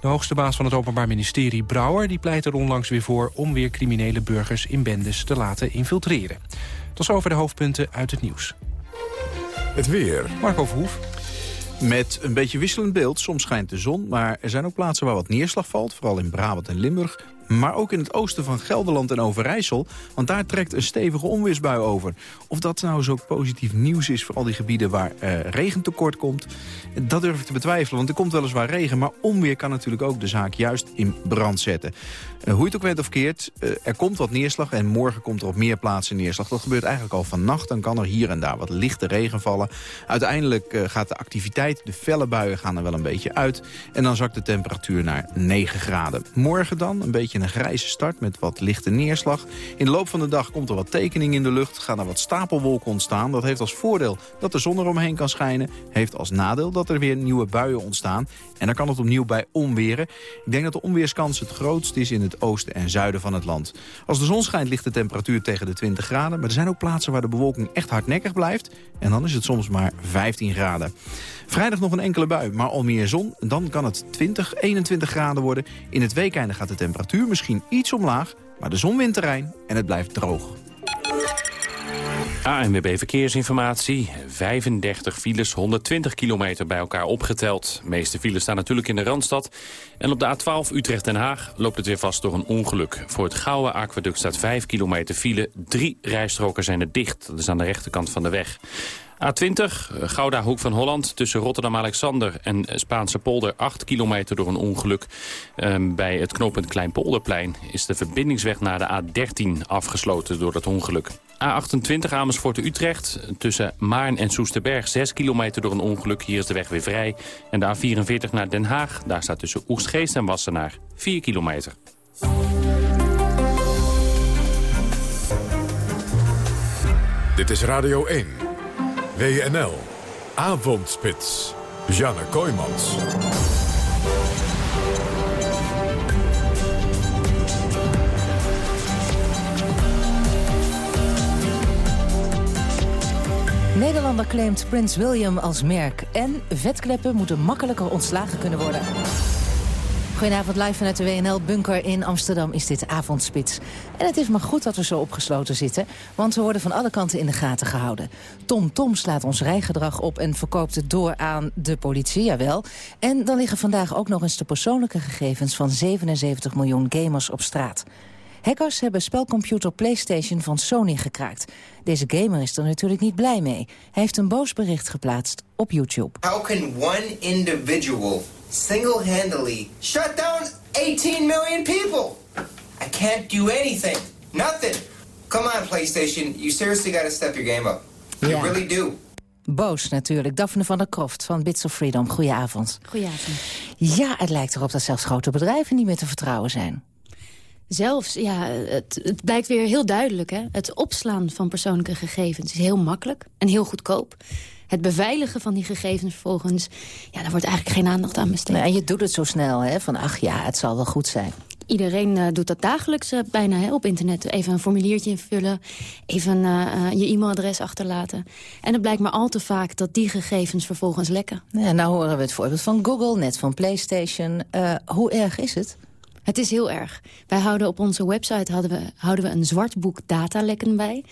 [SPEAKER 2] De hoogste baas van het Openbaar Ministerie, Brouwer, die pleit er onlangs weer voor om weer criminele burgers in bendes te laten infiltreren. Tot over de hoofdpunten uit het nieuws.
[SPEAKER 1] Het weer.
[SPEAKER 2] Marco Verhoef.
[SPEAKER 23] Met een beetje wisselend beeld. Soms schijnt de zon, maar er zijn ook plaatsen waar wat neerslag valt. Vooral in Brabant en Limburg. Maar ook in het oosten van Gelderland en Overijssel. Want daar trekt een stevige onweersbui over. Of dat nou zo positief nieuws is voor al die gebieden waar uh, regentekort komt. Dat durf ik te betwijfelen, want er komt weliswaar regen. Maar onweer kan natuurlijk ook de zaak juist in brand zetten. Uh, hoe het ook weet of keert, uh, er komt wat neerslag. En morgen komt er op meer plaatsen neerslag. Dat gebeurt eigenlijk al vannacht. Dan kan er hier en daar wat lichte regen vallen. Uiteindelijk gaat de activiteit, de felle buien gaan er wel een beetje uit. En dan zakt de temperatuur naar 9 graden. Morgen dan een beetje een grijze start met wat lichte neerslag. In de loop van de dag komt er wat tekening in de lucht. Gaan er wat stapelwolken ontstaan. Dat heeft als voordeel dat de zon eromheen kan schijnen. Heeft als nadeel dat er weer nieuwe buien ontstaan. En dan kan het opnieuw bij onweren. Ik denk dat de onweerskans het grootst is in het oosten en zuiden van het land. Als de zon schijnt ligt de temperatuur tegen de 20 graden. Maar er zijn ook plaatsen waar de bewolking echt hardnekkig blijft. En dan is het soms maar 15 graden. Vrijdag nog een enkele bui, maar al meer zon. Dan kan het 20, 21 graden worden. In het weekende gaat de temperatuur misschien iets omlaag. Maar de zon wint terrein en het blijft droog.
[SPEAKER 10] ANWB Verkeersinformatie. 35 files, 120 kilometer bij elkaar opgeteld. De meeste files staan natuurlijk in de Randstad. En op de A12 Utrecht-Den Haag loopt het weer vast door een ongeluk. Voor het Gouwe Aquaduct staat 5 kilometer file. Drie rijstroken zijn er dicht. Dat is aan de rechterkant van de weg. A20, Gouda Hoek van Holland, tussen Rotterdam-Alexander en Spaanse polder. 8 kilometer door een ongeluk. Um, bij het knooppunt Kleinpolderplein is de verbindingsweg naar de A13 afgesloten door dat ongeluk. A28 Amersfoort-Utrecht, tussen Maarn en Soesterberg. 6 kilometer door een ongeluk, hier is de weg weer vrij. En de A44 naar Den Haag, daar staat tussen Oegstgeest en Wassenaar 4 kilometer.
[SPEAKER 1] Dit is Radio 1. WNL. Avondspits. Janne Kooijmans.
[SPEAKER 18] Nederlander claimt Prins William als merk. En vetkleppen moeten makkelijker ontslagen kunnen worden. Goedenavond, live vanuit de WNL-bunker in Amsterdam is dit avondspits. En het is maar goed dat we zo opgesloten zitten, want we worden van alle kanten in de gaten gehouden. Tom Tom slaat ons rijgedrag op en verkoopt het door aan de politie, jawel. En dan liggen vandaag ook nog eens de persoonlijke gegevens van 77 miljoen gamers op straat. Hackers hebben spelcomputer PlayStation van Sony gekraakt. Deze gamer is er natuurlijk niet blij mee. Hij heeft een boos bericht geplaatst op YouTube.
[SPEAKER 24] How can one individual single-handedly shut down 18 million people? I can't do anything.
[SPEAKER 25] Nothing. Come on, PlayStation. You seriously got to step your game up. You
[SPEAKER 18] Ja.
[SPEAKER 25] really do.
[SPEAKER 18] Boos natuurlijk. Daphne van der Kroft van Bits of Freedom. Goedenavond.
[SPEAKER 26] Goedenavond.
[SPEAKER 18] Ja, het lijkt erop dat zelfs grote bedrijven niet meer te vertrouwen zijn.
[SPEAKER 26] Zelfs, ja, het, het blijkt weer heel duidelijk. Hè? Het opslaan van persoonlijke gegevens is heel makkelijk en heel goedkoop. Het beveiligen van die gegevens vervolgens, ja, daar wordt eigenlijk geen aandacht aan besteed.
[SPEAKER 18] En je doet het zo snel, hè? Van ach ja, het zal wel goed zijn.
[SPEAKER 26] Iedereen eh, doet dat dagelijks eh, bijna hè, op internet. Even een formuliertje invullen, even eh, je e-mailadres achterlaten. En het blijkt maar al te vaak dat die gegevens vervolgens lekken.
[SPEAKER 18] Ja, nou horen we het voorbeeld van Google, net van PlayStation. Hoe erg is het?
[SPEAKER 26] Het is heel erg. Wij houden op onze website houden we, houden we een zwart boek datalekken bij.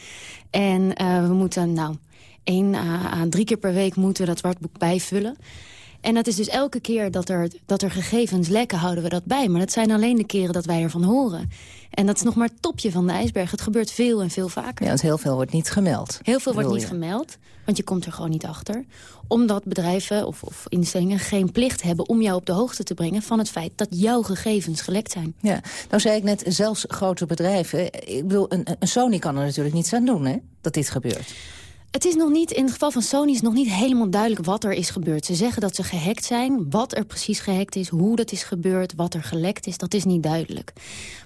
[SPEAKER 26] En eh, we moeten, nou, één à, drie keer per week moeten we dat zwart boek bijvullen. En dat is dus elke keer dat er, dat er gegevens lekken, houden we dat bij. Maar dat zijn alleen de keren dat wij ervan horen. En dat is nog maar het topje van de ijsberg. Het gebeurt veel en veel vaker.
[SPEAKER 18] Ja, want heel veel wordt niet gemeld.
[SPEAKER 26] Heel veel wordt niet gemeld, want je komt er gewoon niet achter. Omdat bedrijven of, of instellingen geen plicht hebben om jou op de hoogte te brengen... van het feit dat jouw gegevens gelekt zijn.
[SPEAKER 18] Ja, nou zei ik net, zelfs grote bedrijven. Ik bedoel, een, een Sony kan er natuurlijk niets aan doen, hè? Dat dit gebeurt.
[SPEAKER 26] Het is nog niet, in het geval van Sony is nog niet helemaal duidelijk wat er is gebeurd. Ze zeggen dat ze gehackt zijn. Wat er precies gehackt is, hoe dat is gebeurd, wat er gelekt is, dat is niet duidelijk.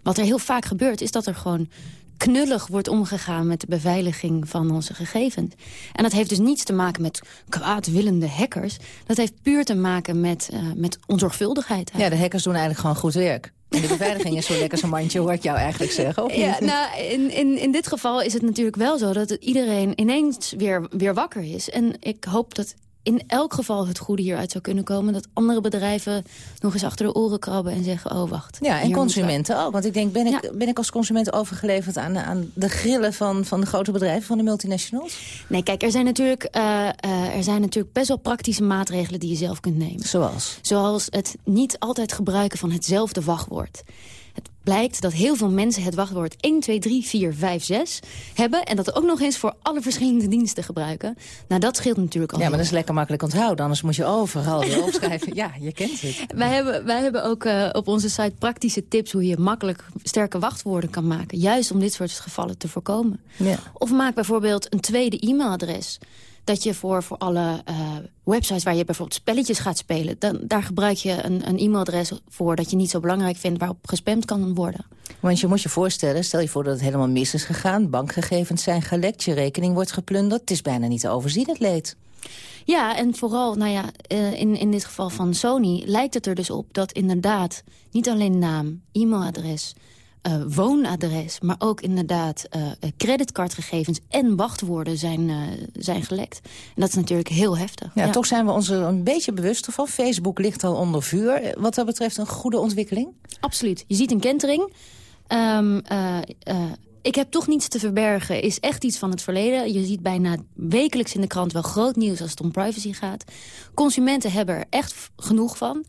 [SPEAKER 26] Wat er heel vaak gebeurt, is dat er gewoon knullig wordt omgegaan met de beveiliging van onze gegevens. En dat heeft dus niets te maken met kwaadwillende hackers. Dat heeft puur te maken met, eh, met onzorgvuldigheid.
[SPEAKER 18] Ja, de hackers doen eigenlijk gewoon goed werk. En de beveiliging is zo lekker zo'n mandje, hoor ik jou eigenlijk zeggen. Of
[SPEAKER 26] Ja,
[SPEAKER 18] niet?
[SPEAKER 26] nou, in, in, in dit geval is het natuurlijk wel zo dat iedereen ineens weer, weer wakker is. En ik hoop dat in elk geval het goede hieruit zou kunnen komen. Dat andere bedrijven nog eens achter de oren krabben en zeggen... oh, wacht.
[SPEAKER 18] Ja, en consumenten ook. Want ik denk, ben ik, ben ik als consument overgeleverd aan, aan de grillen van, van de grote bedrijven, van de multinationals?
[SPEAKER 26] Nee, kijk, er zijn, natuurlijk, eh, eh, er zijn natuurlijk best wel praktische maatregelen die je zelf kunt nemen.
[SPEAKER 18] Zoals?
[SPEAKER 26] Zoals het niet altijd gebruiken van hetzelfde wachtwoord. Blijkt dat heel veel mensen het wachtwoord 1, 2, 3, 4, 5, 6 hebben... en dat ook nog eens voor alle verschillende diensten gebruiken. Nou, dat scheelt natuurlijk al
[SPEAKER 18] Ja, maar dat is lekker makkelijk onthouden. Anders moet je overal weer opschrijven. Ja, je kent het.
[SPEAKER 26] Wij hebben, wij hebben ook eh, op onze site praktische tips... hoe je makkelijk sterke wachtwoorden kan maken. Juist om dit soort gevallen te voorkomen.
[SPEAKER 18] Ja.
[SPEAKER 26] Of maak bijvoorbeeld een tweede e-mailadres. Dat je voor, voor alle eh, websites waar je bijvoorbeeld spelletjes gaat spelen... Dan, daar gebruik je een, een e-mailadres voor dat je niet zo belangrijk vindt... waarop gespamd kan worden.
[SPEAKER 18] Want je moet je voorstellen, stel je voor dat het helemaal mis is gegaan... bankgegevens zijn gelekt, je rekening wordt geplunderd... het is bijna niet te overzien, het leed.
[SPEAKER 26] Ja, en vooral, nou ja, eh, in, in dit geval van Sony... lijkt het er dus op dat inderdaad niet alleen naam, e-mailadres... eh, woonadres, maar ook inderdaad eh, creditcardgegevens en wachtwoorden zijn, eh, zijn gelekt. En dat is natuurlijk heel heftig.
[SPEAKER 18] Ja, Toch zijn we ons er een beetje bewust van. Facebook ligt al onder vuur. Wat dat betreft een goede ontwikkeling?
[SPEAKER 26] Absoluut. Je ziet een kentering. Ehm, eh, eh, ik heb toch niets te verbergen is echt iets van het verleden. Je ziet bijna wekelijks in de krant wel groot nieuws als het om privacy gaat. Consumenten hebben er echt genoeg van.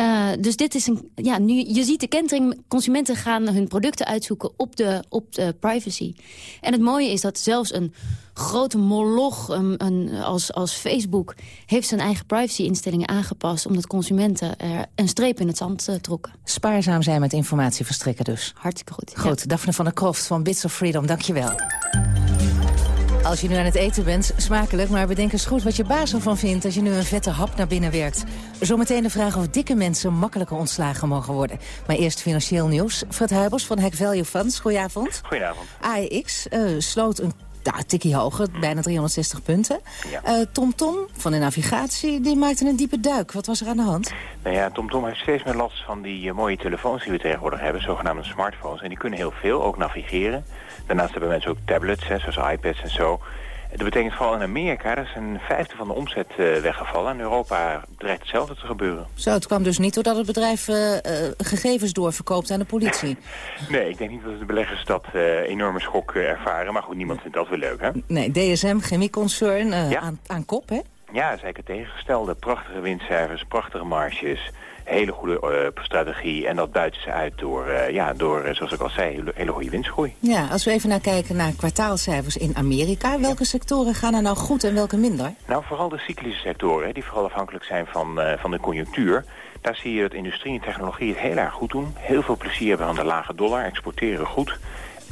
[SPEAKER 26] Eh, dus dit is een. Ja, nu, je ziet de kentering. Consumenten gaan hun producten uitzoeken op de, op de privacy. En het mooie is dat zelfs een grote moloch een, een, als, als Facebook... heeft zijn eigen privacy-instellingen aangepast... omdat consumenten er een streep in het zand eh, trokken.
[SPEAKER 18] Spaarzaam zijn met informatie verstrekken dus.
[SPEAKER 26] Hartstikke goed.
[SPEAKER 18] Goed, Daphne van der Kroft van Bits of Freedom, dankjewel. Als je nu aan het eten bent, smakelijk, maar bedenk eens goed wat je baas ervan vindt als je nu een vette hap naar binnen werkt. Zometeen de vraag of dikke mensen makkelijker ontslagen mogen worden. Maar eerst financieel nieuws. Fred Huibers van Hack Value Funds, goedenavond.
[SPEAKER 27] Goedenavond.
[SPEAKER 18] AEX eh, sloot een ja, tikkie hoger, bijna 360 punten.
[SPEAKER 27] Ja.
[SPEAKER 18] Eh, Tom Tom van de navigatie, die maakte een diepe duik. Wat was er aan de hand?
[SPEAKER 27] Nou ja, TomTom heeft steeds meer last van die eh, mooie telefoons die we tegenwoordig hebben, zogenaamde smartphones. En die kunnen heel veel, ook navigeren. Daarnaast hebben mensen ook tablets, hè, zoals iPads en zo. Dat betekent vooral in Amerika, daar is een vijfde van de omzet eh, weggevallen. En Europa dreigt hetzelfde te gebeuren.
[SPEAKER 18] Zo, het kwam dus niet doordat het bedrijf eh, eh, gegevens doorverkoopt aan de politie.
[SPEAKER 27] Nee, ik denk niet dat de beleggers dat enorme schok ervaren. Maar goed, niemand vindt dat wel leuk, hè?
[SPEAKER 18] Nee, DSM, chemieconcern, eh, aan, aan kop, hè?
[SPEAKER 27] Ja, dat is eigenlijk het tegengestelde. Prachtige winstcijfers, prachtige marges, hele goede eh, strategie. En dat buiten ze uit door, eh, ja, door eh, zoals ik al zei, hele, goede winstgroei.
[SPEAKER 18] Ja, als we even naar kijken naar kwartaalcijfers in Amerika. Welke sectoren gaan er nou goed en welke minder?
[SPEAKER 27] Nou, vooral de cyclische sectoren, die vooral afhankelijk zijn van, van de conjunctuur. Daar zie je dat industrie en technologie het heel erg goed doen. Heel veel plezier hebben aan de lage dollar, exporteren goed.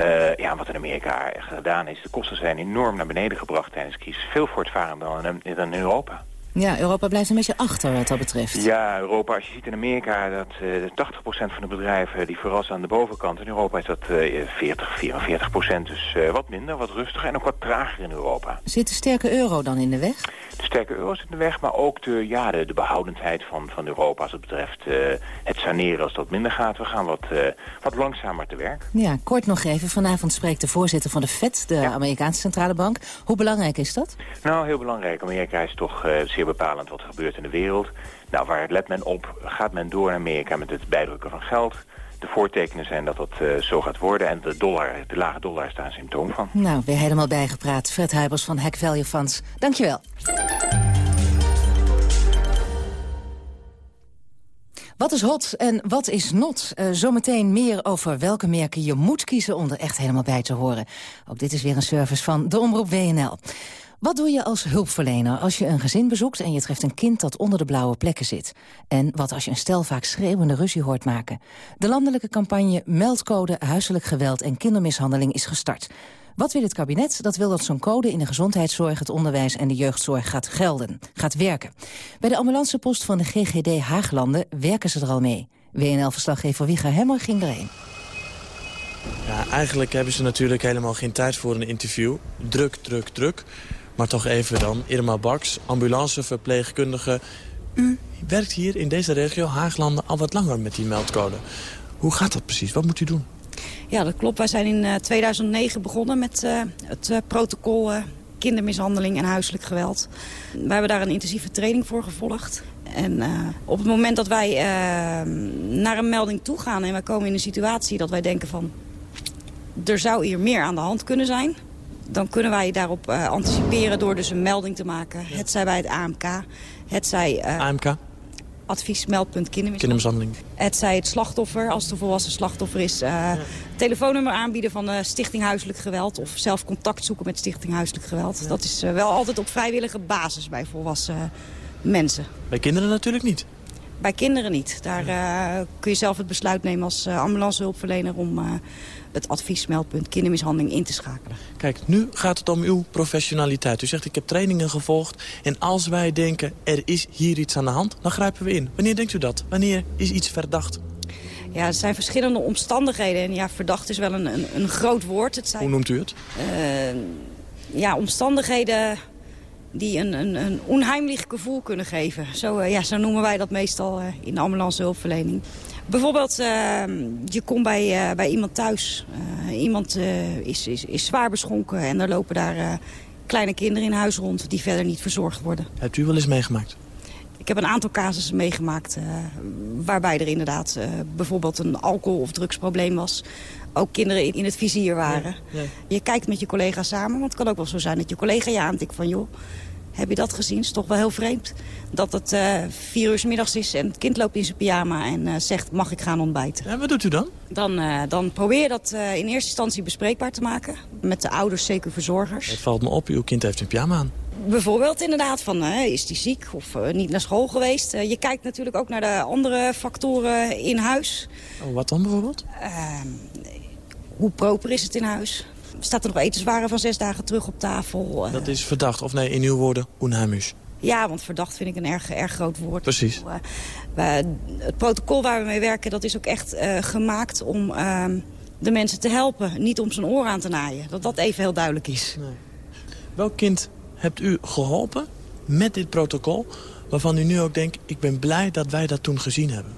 [SPEAKER 27] Uh, ja, wat in Amerika gedaan is, de kosten zijn enorm naar beneden gebracht tijdens de crisis. Veel voortvarender dan, dan in Europa.
[SPEAKER 18] Ja, Europa blijft een beetje achter wat dat betreft.
[SPEAKER 27] Ja, Europa, als je ziet in Amerika dat uh, 80% van de bedrijven die verrassen aan de bovenkant. In Europa is dat uh, 40, 44%, dus uh, wat minder, wat rustiger en ook wat trager in Europa.
[SPEAKER 18] Zit de sterke euro dan in de weg?
[SPEAKER 27] De sterke euro zit in de weg, maar ook de, ja, de, de behoudendheid van, van Europa als het betreft het saneren als dat minder gaat. We gaan wat, wat langzamer te werk.
[SPEAKER 18] Ja, kort nog even. Vanavond spreekt de voorzitter van de FED, de ja. Amerikaanse centrale bank. Hoe belangrijk is dat?
[SPEAKER 27] Nou, heel belangrijk. Amerika is toch bepalend wat er gebeurt in de wereld. Nou, waar let men op? Gaat men door naar Amerika met het bijdrukken van geld? De voortekenen zijn dat dat uh, zo gaat worden. En de, dollar, de lage dollar is daar een symptoom van.
[SPEAKER 18] Nou, weer helemaal bijgepraat. Fred Huibers van Hack Value Funds. Dankjewel. Wat is hot en wat is not? Uh, zometeen meer over welke merken je moet kiezen om er echt helemaal bij te horen. Ook dit is weer een service van de Omroep WNL. Wat doe je als hulpverlener als je een gezin bezoekt... en je treft een kind dat onder de blauwe plekken zit? En wat als je een stel vaak schreeuwende ruzie hoort maken? De landelijke campagne Meldcode Huiselijk Geweld en Kindermishandeling is gestart. Wat wil het kabinet? Dat wil dat zo'n code in de gezondheidszorg, het onderwijs en de jeugdzorg gaat gelden, gaat werken. Bij de ambulancepost van de GGD Haaglanden werken ze er al mee. WNL-verslaggever Wieger Hemmer ging erheen.
[SPEAKER 21] Ja, eigenlijk hebben ze natuurlijk helemaal geen tijd voor een interview. Druk, druk, druk. Maar toch even dan. Irma Baks, ambulanceverpleegkundige. U werkt hier in deze regio, Haaglanden, al wat langer met die meldcode. Hoe gaat dat precies? Wat moet u doen?
[SPEAKER 28] Ja, dat klopt. Wij zijn in uh, 2009 begonnen met uh, het uh, protocol kindermishandeling en huiselijk geweld. Wij hebben daar een intensieve training voor gevolgd. En op het moment dat wij naar een melding toe gaan en wij komen in een situatie dat wij denken van... er zou hier meer aan de hand kunnen zijn dan kunnen wij daarop uh, anticiperen door dus een melding te maken. Ja. Het zij bij het AMK, het zij...
[SPEAKER 21] Uh, AMK?
[SPEAKER 28] Adviesmeldpunt kindermishandeling.
[SPEAKER 21] kindermishandeling.
[SPEAKER 28] Het zij het slachtoffer, als het een volwassen slachtoffer is... Uh, ja. telefoonnummer aanbieden van Stichting Huiselijk Geweld... of zelf contact zoeken met Stichting Huiselijk Geweld. Ja. Dat is wel altijd op vrijwillige basis bij volwassen mensen.
[SPEAKER 21] Bij kinderen natuurlijk niet?
[SPEAKER 28] Bij kinderen niet. Daar kun je zelf het besluit nemen als ambulancehulpverlener... om het adviesmeldpunt kindermishandeling in te schakelen.
[SPEAKER 21] Kijk, nu gaat het om uw professionaliteit. U zegt, ik heb trainingen gevolgd. En als wij denken, er is hier iets aan de hand, dan grijpen we in. Wanneer denkt u dat? Wanneer is iets verdacht?
[SPEAKER 28] Ja, er zijn verschillende omstandigheden. En ja, verdacht is wel een, een, een groot woord. Het zijn,
[SPEAKER 21] Hoe noemt u het?
[SPEAKER 28] Uh, ja, omstandigheden die een, een, een onheimlich gevoel kunnen geven. Zo, uh, ja, zo noemen wij dat meestal uh, in de ambulancehulpverlening. Bijvoorbeeld, uh, je komt bij, uh, bij iemand thuis. Uh, iemand is, is, is zwaar beschonken en er lopen daar kleine kinderen in huis rond... die verder niet verzorgd worden.
[SPEAKER 21] Hebt u wel eens meegemaakt?
[SPEAKER 28] Ik heb een aantal casussen meegemaakt waarbij er inderdaad bijvoorbeeld een alcohol- of drugsprobleem was. Ook kinderen in het vizier waren. Ja, ja. Je kijkt met je collega samen, want het kan ook wel zo zijn dat je collega je aantikt van... joh, heb je dat gezien? is toch wel heel vreemd. Dat het uh, vier uur s middags is en het kind loopt in zijn pyjama en uh, zegt mag ik gaan ontbijten.
[SPEAKER 21] En wat doet u dan?
[SPEAKER 28] Dan, uh, dan probeer je dat in eerste instantie bespreekbaar te maken. Met de ouders, zeker verzorgers.
[SPEAKER 21] Het valt me op, uw kind heeft een pyjama aan.
[SPEAKER 28] Bijvoorbeeld inderdaad van is die ziek of niet naar school geweest. je kijkt natuurlijk ook naar de andere factoren in huis.
[SPEAKER 21] Oh, wat dan bijvoorbeeld?
[SPEAKER 28] Ehm, hoe proper is het in huis? Staat er nog etenswaren van zes dagen terug op tafel.
[SPEAKER 21] Dat is verdacht, of nee, in uw woorden, onheimisch.
[SPEAKER 28] Ja, want verdacht vind ik een erg, erg groot woord.
[SPEAKER 21] Precies.
[SPEAKER 28] We, het protocol waar we mee werken, dat is ook echt uh, gemaakt om uh, de mensen te helpen. Niet om zijn oor aan te naaien. Dat dat even heel duidelijk is.
[SPEAKER 21] Nee. Welk kind hebt u geholpen met dit protocol... waarvan u nu ook denkt, ik ben blij dat wij dat toen gezien hebben?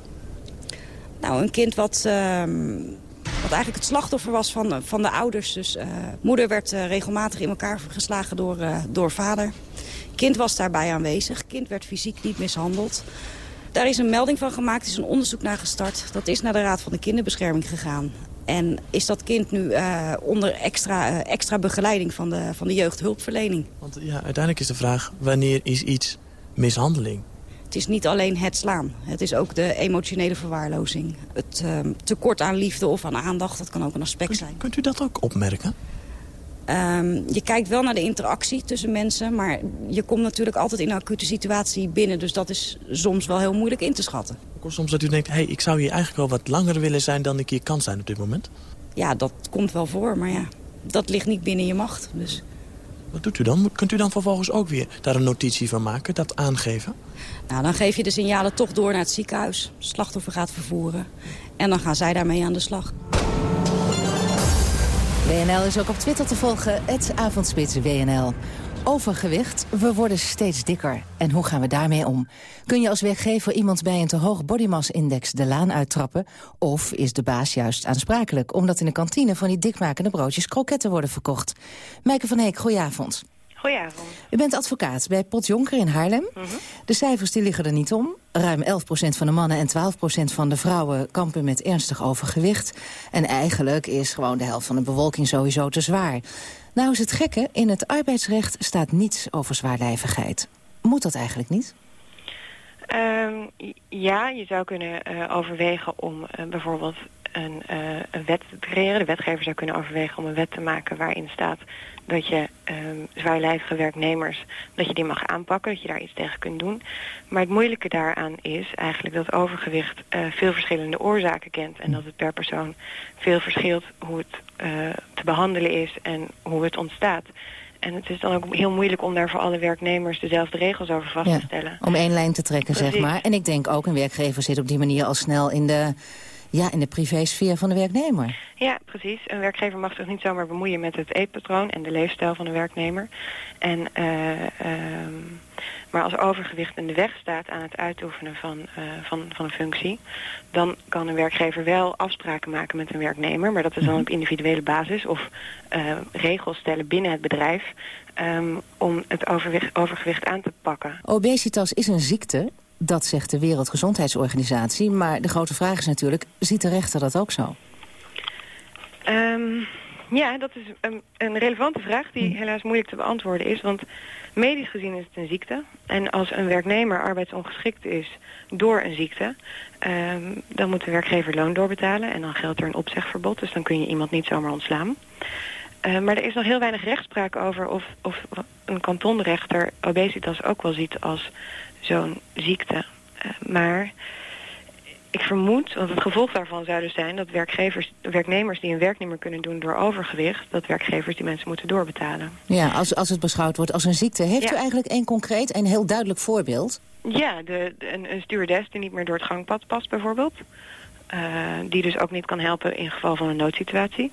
[SPEAKER 28] Nou, een kind wat... Uh, wat eigenlijk het slachtoffer was van, van de ouders. Dus uh, moeder werd uh, regelmatig in elkaar geslagen door, uh, door vader. Kind was daarbij aanwezig. Kind werd fysiek niet mishandeld. Daar is een melding van gemaakt, is een onderzoek naar gestart. Dat is naar de Raad van de Kinderbescherming gegaan. En is dat kind nu onder extra, extra begeleiding van de, van de jeugdhulpverlening.
[SPEAKER 21] Want ja, uiteindelijk is de vraag, wanneer is iets mishandeling?
[SPEAKER 28] Het is niet alleen het slaan. Het is ook de emotionele verwaarlozing. Het uh, tekort aan liefde of aan aandacht, dat kan ook een aspect zijn.
[SPEAKER 21] Kunt u dat ook opmerken?
[SPEAKER 28] Um, je kijkt wel naar de interactie tussen mensen... maar je komt natuurlijk altijd in een acute situatie binnen. Dus dat is soms wel heel moeilijk in te schatten.
[SPEAKER 21] Ook soms dat u denkt, hey, ik zou hier eigenlijk wel wat langer willen zijn... dan ik hier kan zijn op dit moment?
[SPEAKER 28] ja, dat komt wel voor, maar ja, dat ligt niet binnen je macht. Dus.
[SPEAKER 21] Wat doet u dan? Kunt u dan vervolgens ook weer daar een notitie van maken, dat aangeven?
[SPEAKER 28] Nou, dan geef je de signalen toch door naar het ziekenhuis. Slachtoffer gaat vervoeren. En dan gaan zij daarmee aan de slag.
[SPEAKER 18] WNL is ook op Twitter te volgen, het avondspits WNL. Overgewicht, we worden steeds dikker. En hoe gaan we daarmee om? Kun je als werkgever iemand bij een te hoog bodymass-index de laan uittrappen? Of is de baas juist aansprakelijk... omdat in de kantine van die dikmakende broodjes kroketten worden verkocht? Meike van Heek, goedenavond.
[SPEAKER 29] Goedenavond.
[SPEAKER 18] U bent advocaat bij Pot Jonker in Haarlem.
[SPEAKER 29] Mhm.
[SPEAKER 18] De cijfers die liggen er niet om. Ruim 11% van de mannen en 12% van de vrouwen kampen met ernstig overgewicht. En eigenlijk is gewoon de helft van de bevolking sowieso te zwaar. Nou is het gekke, in het arbeidsrecht staat niets over zwaarlijvigheid. Moet dat eigenlijk niet?
[SPEAKER 29] Ehm, ja, je zou kunnen uh, overwegen om uh, bijvoorbeeld een, uh, een, wet te creëren. De wetgever zou kunnen overwegen om een wet te maken waarin staat dat je um, zwaarlijvige werknemers, dat je die mag aanpakken, dat je daar iets tegen kunt doen. Maar het moeilijke daaraan is eigenlijk dat overgewicht veel verschillende oorzaken kent en dat het per persoon veel verschilt hoe het te behandelen is en hoe het ontstaat. En het is dan ook heel moeilijk om daar voor alle werknemers dezelfde regels over vast te stellen.
[SPEAKER 18] Om één lijn te trekken,
[SPEAKER 29] Precies.
[SPEAKER 18] zeg maar. En ik denk ook, een werkgever zit op die manier al snel in de, ja, in de privésfeer van de werknemer.
[SPEAKER 29] Ja, precies. Een werkgever mag zich niet zomaar bemoeien met het eetpatroon en de leefstijl van de werknemer. En, uh, maar als overgewicht in de weg staat aan het uitoefenen van, uh, van, van een functie... dan kan een werkgever wel afspraken maken met een werknemer... maar dat is dan op individuele basis of uh, regels stellen binnen het bedrijf... Um, om het overgewicht, overgewicht aan te pakken.
[SPEAKER 18] Obesitas is een ziekte, dat zegt de Wereldgezondheidsorganisatie. Maar de grote vraag is natuurlijk, ziet de rechter dat ook zo?
[SPEAKER 29] Um, ja, dat is een, een, relevante vraag die helaas moeilijk te beantwoorden is. Want medisch gezien is het een ziekte. En als een werknemer arbeidsongeschikt is door een ziekte... Um, dan moet de werkgever loon doorbetalen. En dan geldt er een opzegverbod. Dus dan kun je iemand niet zomaar ontslaan. Uh, maar er is nog heel weinig rechtspraak over of, of een kantonrechter obesitas ook wel ziet als zo'n ziekte. Uh, maar ik vermoed, want het gevolg daarvan zou dus zijn dat werkgevers, werknemers die een werk niet meer kunnen doen door overgewicht, dat werkgevers die mensen moeten doorbetalen.
[SPEAKER 18] Ja, als, als het beschouwd wordt als een ziekte. Heeft
[SPEAKER 29] Ja.
[SPEAKER 18] u eigenlijk één concreet en heel duidelijk voorbeeld?
[SPEAKER 29] Ja, de, de- een, een stewardess die niet meer door het gangpad past bijvoorbeeld. Uh, die dus ook niet kan helpen in geval van een noodsituatie.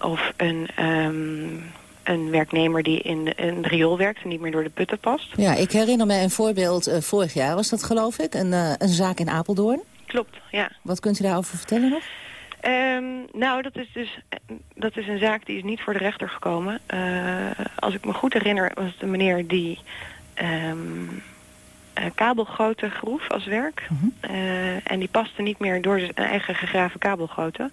[SPEAKER 29] Of een, ehm, een werknemer die in de riool werkt en niet meer door de putten past.
[SPEAKER 18] Ja, ik herinner me een voorbeeld, eh, vorig jaar was dat geloof ik, een, eh, een zaak in Apeldoorn.
[SPEAKER 29] Klopt, ja.
[SPEAKER 18] Wat kunt u daarover vertellen nog?
[SPEAKER 29] Ehm, nou, dat is dus dat is een zaak die is niet voor de rechter gekomen. Eh, als ik me goed herinner was het een meneer die eh, kabelgoten groef als werk. Eh, en die paste niet meer door zijn eigen gegraven kabelgoten.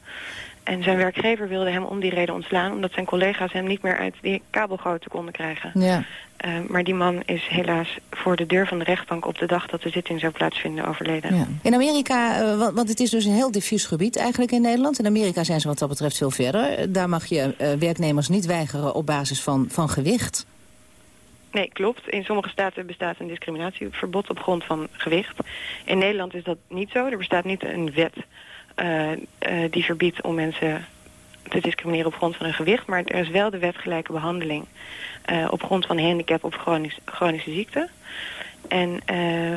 [SPEAKER 29] En zijn werkgever wilde hem om die reden ontslaan... omdat zijn collega's hem niet meer uit die kabelgoten konden krijgen.
[SPEAKER 18] Ja.
[SPEAKER 29] Eh, maar die man is helaas voor de deur van de rechtbank... op de dag dat de zitting zou plaatsvinden overleden.
[SPEAKER 18] Ja. In Amerika, eh, want, het is dus een heel diffuus gebied eigenlijk in Nederland. In Amerika zijn ze wat dat betreft veel verder. Daar mag je eh, werknemers niet weigeren op basis van, van gewicht.
[SPEAKER 29] Nee, klopt. In sommige staten bestaat een discriminatieverbod op grond van gewicht. In Nederland is dat niet zo. Er bestaat niet een wet uh, uh, die verbiedt om mensen te discrimineren op grond van hun gewicht. Maar er is wel de wet gelijke behandeling uh, op grond van handicap of chronisch, chronische ziekte. En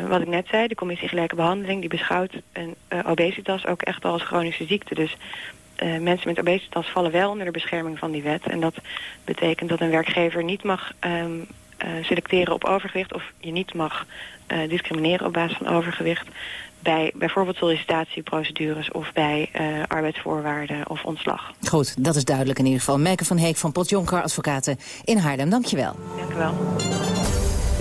[SPEAKER 29] wat ik net zei, de commissie gelijke behandeling... die beschouwt een obesitas ook echt al als chronische ziekte. Dus mensen met obesitas vallen wel onder de bescherming van die wet. En dat betekent dat een werkgever niet mag uh, selecteren op overgewicht... of je niet mag discrimineren op basis van overgewicht... bij bijvoorbeeld sollicitatieprocedures of bij uh, arbeidsvoorwaarden of ontslag.
[SPEAKER 18] Goed, dat is duidelijk in ieder geval. Meike van Heek van Potjonker, advocaten in Haarlem. Dank je wel.
[SPEAKER 29] Dank u wel.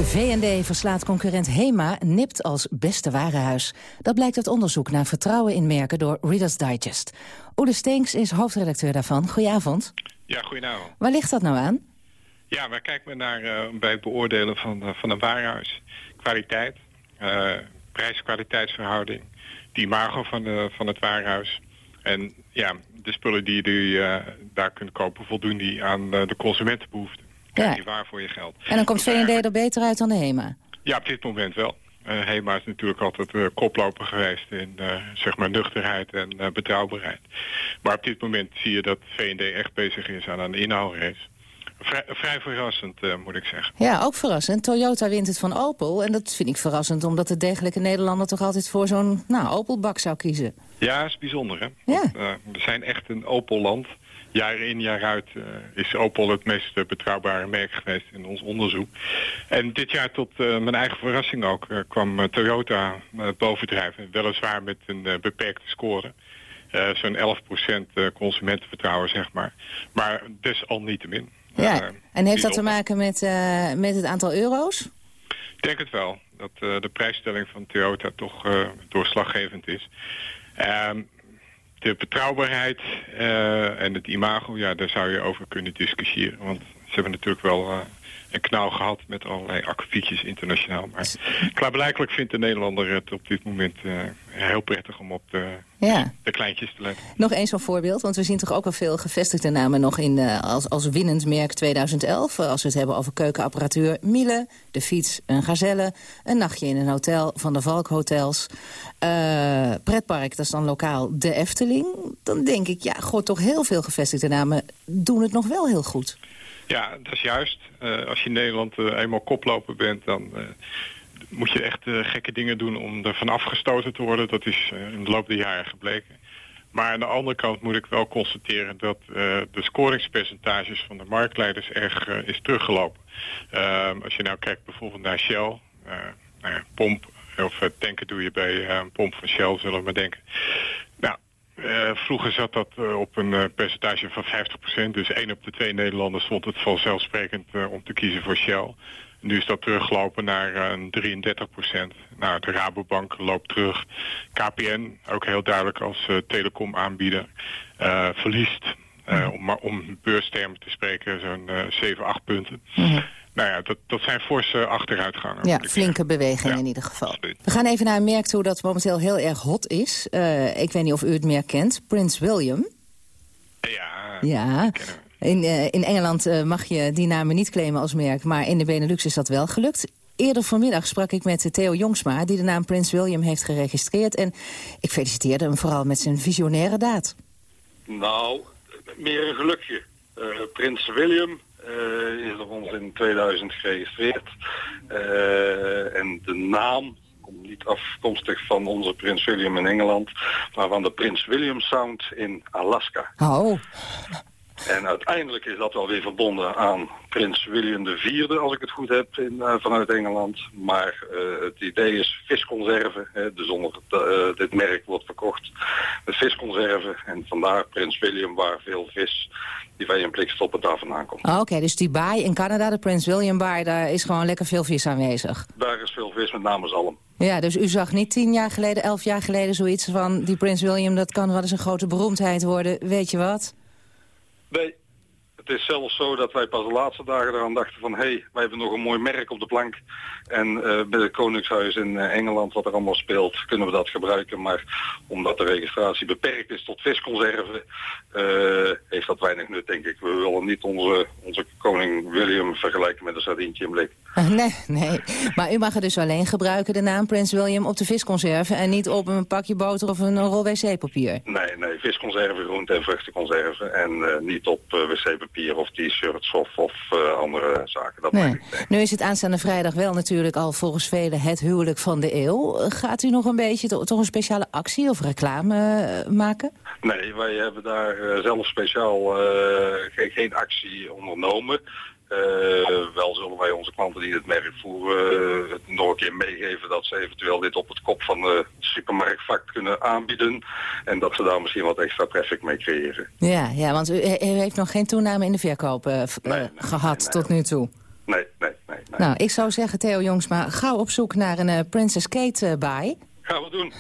[SPEAKER 18] VND verslaat concurrent HEMA nipt als beste warenhuis. Dat blijkt uit onderzoek naar vertrouwen in merken door Reader's Digest. Oede Steenks is hoofdredacteur daarvan. Goedenavond.
[SPEAKER 30] Ja, goedenavond.
[SPEAKER 18] Waar ligt dat nou aan?
[SPEAKER 30] Ja, waar kijken we naar uh, bij het beoordelen van, uh, van een warenhuis? Kwaliteit, uh, prijs-kwaliteitsverhouding, de imago van, de, van het warenhuis. En ja, de spullen die je daar kunt kopen voldoen die aan de consumentenbehoeften. Krijg
[SPEAKER 18] Ja.
[SPEAKER 30] je waar voor je geld.
[SPEAKER 18] En dan komt VND er beter uit dan de HEMA?
[SPEAKER 30] Ja, op dit moment wel. Uh, HEMA is natuurlijk altijd uh, koploper geweest in uh, zeg maar nuchterheid en betrouwbaarheid. Maar op dit moment zie je dat V&D echt bezig is aan een inhoudrace. Vrij, vrij verrassend, moet ik zeggen.
[SPEAKER 18] Ja, ook verrassend. Toyota wint het van Opel. En dat vind ik verrassend, omdat de degelijke Nederlander toch altijd voor zo'n nou, Opel-bak zou kiezen.
[SPEAKER 30] Ja, is bijzonder, hè?
[SPEAKER 18] Ja.
[SPEAKER 30] Want, we zijn echt een Opel-land jaar in jaar uit uh, is Opel het meest betrouwbare merk geweest in ons onderzoek. En dit jaar tot mijn eigen verrassing ook kwam Toyota bovendrijven. Weliswaar met een beperkte score. Zo'n 11% consumentenvertrouwen, zeg maar. Maar desalniettemin.
[SPEAKER 18] Ja, en heeft dat te maken met, met het aantal euro's?
[SPEAKER 30] Ik denk het wel. Dat de prijsstelling van Toyota toch doorslaggevend is. Ehm, de betrouwbaarheid en het imago, ja, daar zou je over kunnen discussiëren. Want ze hebben natuurlijk wel een knauw gehad met allerlei akkefietjes internationaal. Maar klaarblijkelijk vindt de Nederlander het op dit moment uh, heel prettig om op de,
[SPEAKER 18] ja.
[SPEAKER 30] de kleintjes te letten.
[SPEAKER 18] Nog eens zo'n voorbeeld, want we zien toch ook wel veel gevestigde namen nog in, als, als winnend merk 2011. Als we het hebben over keukenapparatuur, Miele, de fiets, een gazelle, een nachtje in een hotel van de Valk Hotels. Uh, pretpark, dat is dan lokaal de Efteling. Dan denk ik, ja, god, toch heel veel gevestigde namen doen het nog wel heel goed.
[SPEAKER 30] Ja, dat is juist. Uh, als je in Nederland uh, eenmaal koploper bent, dan moet je echt gekke dingen doen om er van afgestoten te worden. Dat is in de loop der jaren gebleken. Maar aan de andere kant moet ik wel constateren dat de scoringspercentages van de marktleiders erg is teruggelopen. Ehm, als je nou kijkt bijvoorbeeld naar Shell, nou pomp of tanken doe je bij een pomp van Shell, zullen we maar denken. Nou, uh, vroeger zat dat uh, op een uh, percentage van 50%. Dus 1 op de 2 Nederlanders vond het vanzelfsprekend om te kiezen voor Shell. Nu is dat teruggelopen naar een 33%. Nou, de Rabobank loopt terug. KPN, ook heel duidelijk als telecomaanbieder, verliest, om, om beurstermen te spreken, zo'n 7, 8 punten. -hmm. Nou ja, dat, dat zijn forse achteruitgangen.
[SPEAKER 18] Ja, flinke bewegingen ja, in ieder geval. Absoluut. We gaan even naar een merk toe dat momenteel heel erg hot is. Uh, ik weet niet of u het merk kent. Prins William.
[SPEAKER 30] Ja,
[SPEAKER 18] ja. In, uh, in Engeland uh, mag je die namen niet claimen als merk, maar in de Benelux is dat wel gelukt. Eerder vanmiddag sprak ik met Theo Jongsma, die de naam Prins William heeft geregistreerd. En ik feliciteerde hem vooral met zijn visionaire daad.
[SPEAKER 31] Nou, meer een gelukje. Prins William is door ons in 2000 geregistreerd. Uh, en de naam komt niet afkomstig van onze Prins William in Engeland, maar van de Prins William Sound in Alaska.
[SPEAKER 18] Oh.
[SPEAKER 31] En uiteindelijk is dat wel weer verbonden aan prins William IV, als ik het goed heb, in, uh, vanuit Engeland. Maar uh, het idee is visconserven. Hè, dus onder uh, dit merk wordt verkocht met visconserven. En vandaar prins William, waar veel vis die bij een blik stoppen daar vandaan komt.
[SPEAKER 18] Oh, Oké, okay, dus die baai in Canada, de Prins William baai, daar is gewoon lekker veel vis aanwezig.
[SPEAKER 31] Daar is veel vis, met name zalm.
[SPEAKER 18] Ja, dus u zag niet tien jaar geleden, elf jaar geleden zoiets van... die Prins William, dat kan wel eens een grote beroemdheid worden. Weet je wat?
[SPEAKER 31] Nee, het is zelfs zo dat wij pas de laatste dagen eraan dachten van... hé, hey, wij hebben nog een mooi merk op de plank. En uh, bij het Koningshuis in uh, Engeland, wat er allemaal speelt, kunnen we dat gebruiken. Maar omdat de registratie beperkt is tot visconserven, uh, heeft dat weinig nut, denk ik. We willen niet onze, onze koning William vergelijken met een sardientje in blik.
[SPEAKER 18] Nee, nee. Maar u mag het dus alleen gebruiken, de naam Prins William, op de visconserven... en niet op een pakje boter of een rol wc-papier?
[SPEAKER 31] Nee, nee. Visconserven, groente- en vruchtenconserven. En niet op wc-papier of t-shirts of, of andere zaken. Dat
[SPEAKER 18] nee. Nu is het aanstaande vrijdag wel natuurlijk al volgens velen het huwelijk van de eeuw. Gaat u nog een beetje to toch een speciale actie of reclame maken?
[SPEAKER 31] Nee, wij hebben daar zelf speciaal geen actie ondernomen. Uh, wel zullen wij onze klanten die het merk voeren uh, nog een keer meegeven dat ze eventueel dit op het kop van de supermarktvak kunnen aanbieden. En dat ze daar misschien wat extra traffic mee creëren.
[SPEAKER 18] Ja, ja want u, u heeft nog geen toename in de verkoop
[SPEAKER 31] nee, nee,
[SPEAKER 18] gehad
[SPEAKER 31] nee,
[SPEAKER 18] tot nu toe.
[SPEAKER 31] Nee, nee, nee, nee.
[SPEAKER 18] Nou, ik zou zeggen, Theo Jongsma, gauw op zoek naar een uh, Princess Kate uh, baai.
[SPEAKER 31] Gaan we doen.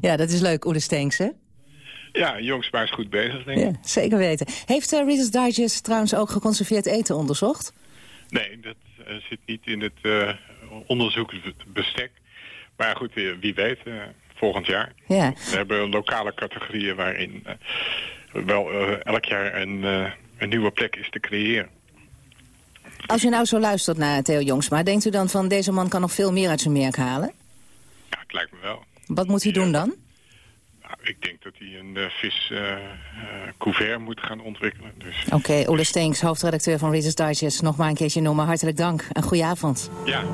[SPEAKER 18] ja, dat is leuk, Oede Steenkse.
[SPEAKER 30] Ja, Jongsma is goed bezig, denk ik.
[SPEAKER 18] Ja, zeker weten. Heeft uh, Reader's Digest trouwens ook geconserveerd eten onderzocht?
[SPEAKER 30] Nee, dat uh, zit niet in het uh, onderzoeksbestek. Maar goed, wie weet, volgend jaar.
[SPEAKER 18] Ja.
[SPEAKER 30] We hebben lokale categorieën waarin wel elk jaar een, een nieuwe plek is te creëren.
[SPEAKER 18] Als u nou zo luistert naar Theo Jongsma, denkt u dan van deze man kan nog veel meer uit zijn merk halen?
[SPEAKER 30] Ja, het lijkt me wel.
[SPEAKER 18] Wat moet hij doen dan?
[SPEAKER 30] Ik denk dat hij een uh, vis uh, couvert moet gaan ontwikkelen. Dus.
[SPEAKER 18] Oké, okay, Ole Steenks, hoofdredacteur van Reader's Digest. Nog maar een keertje noemen. Hartelijk dank en goeie avond.
[SPEAKER 30] Ja.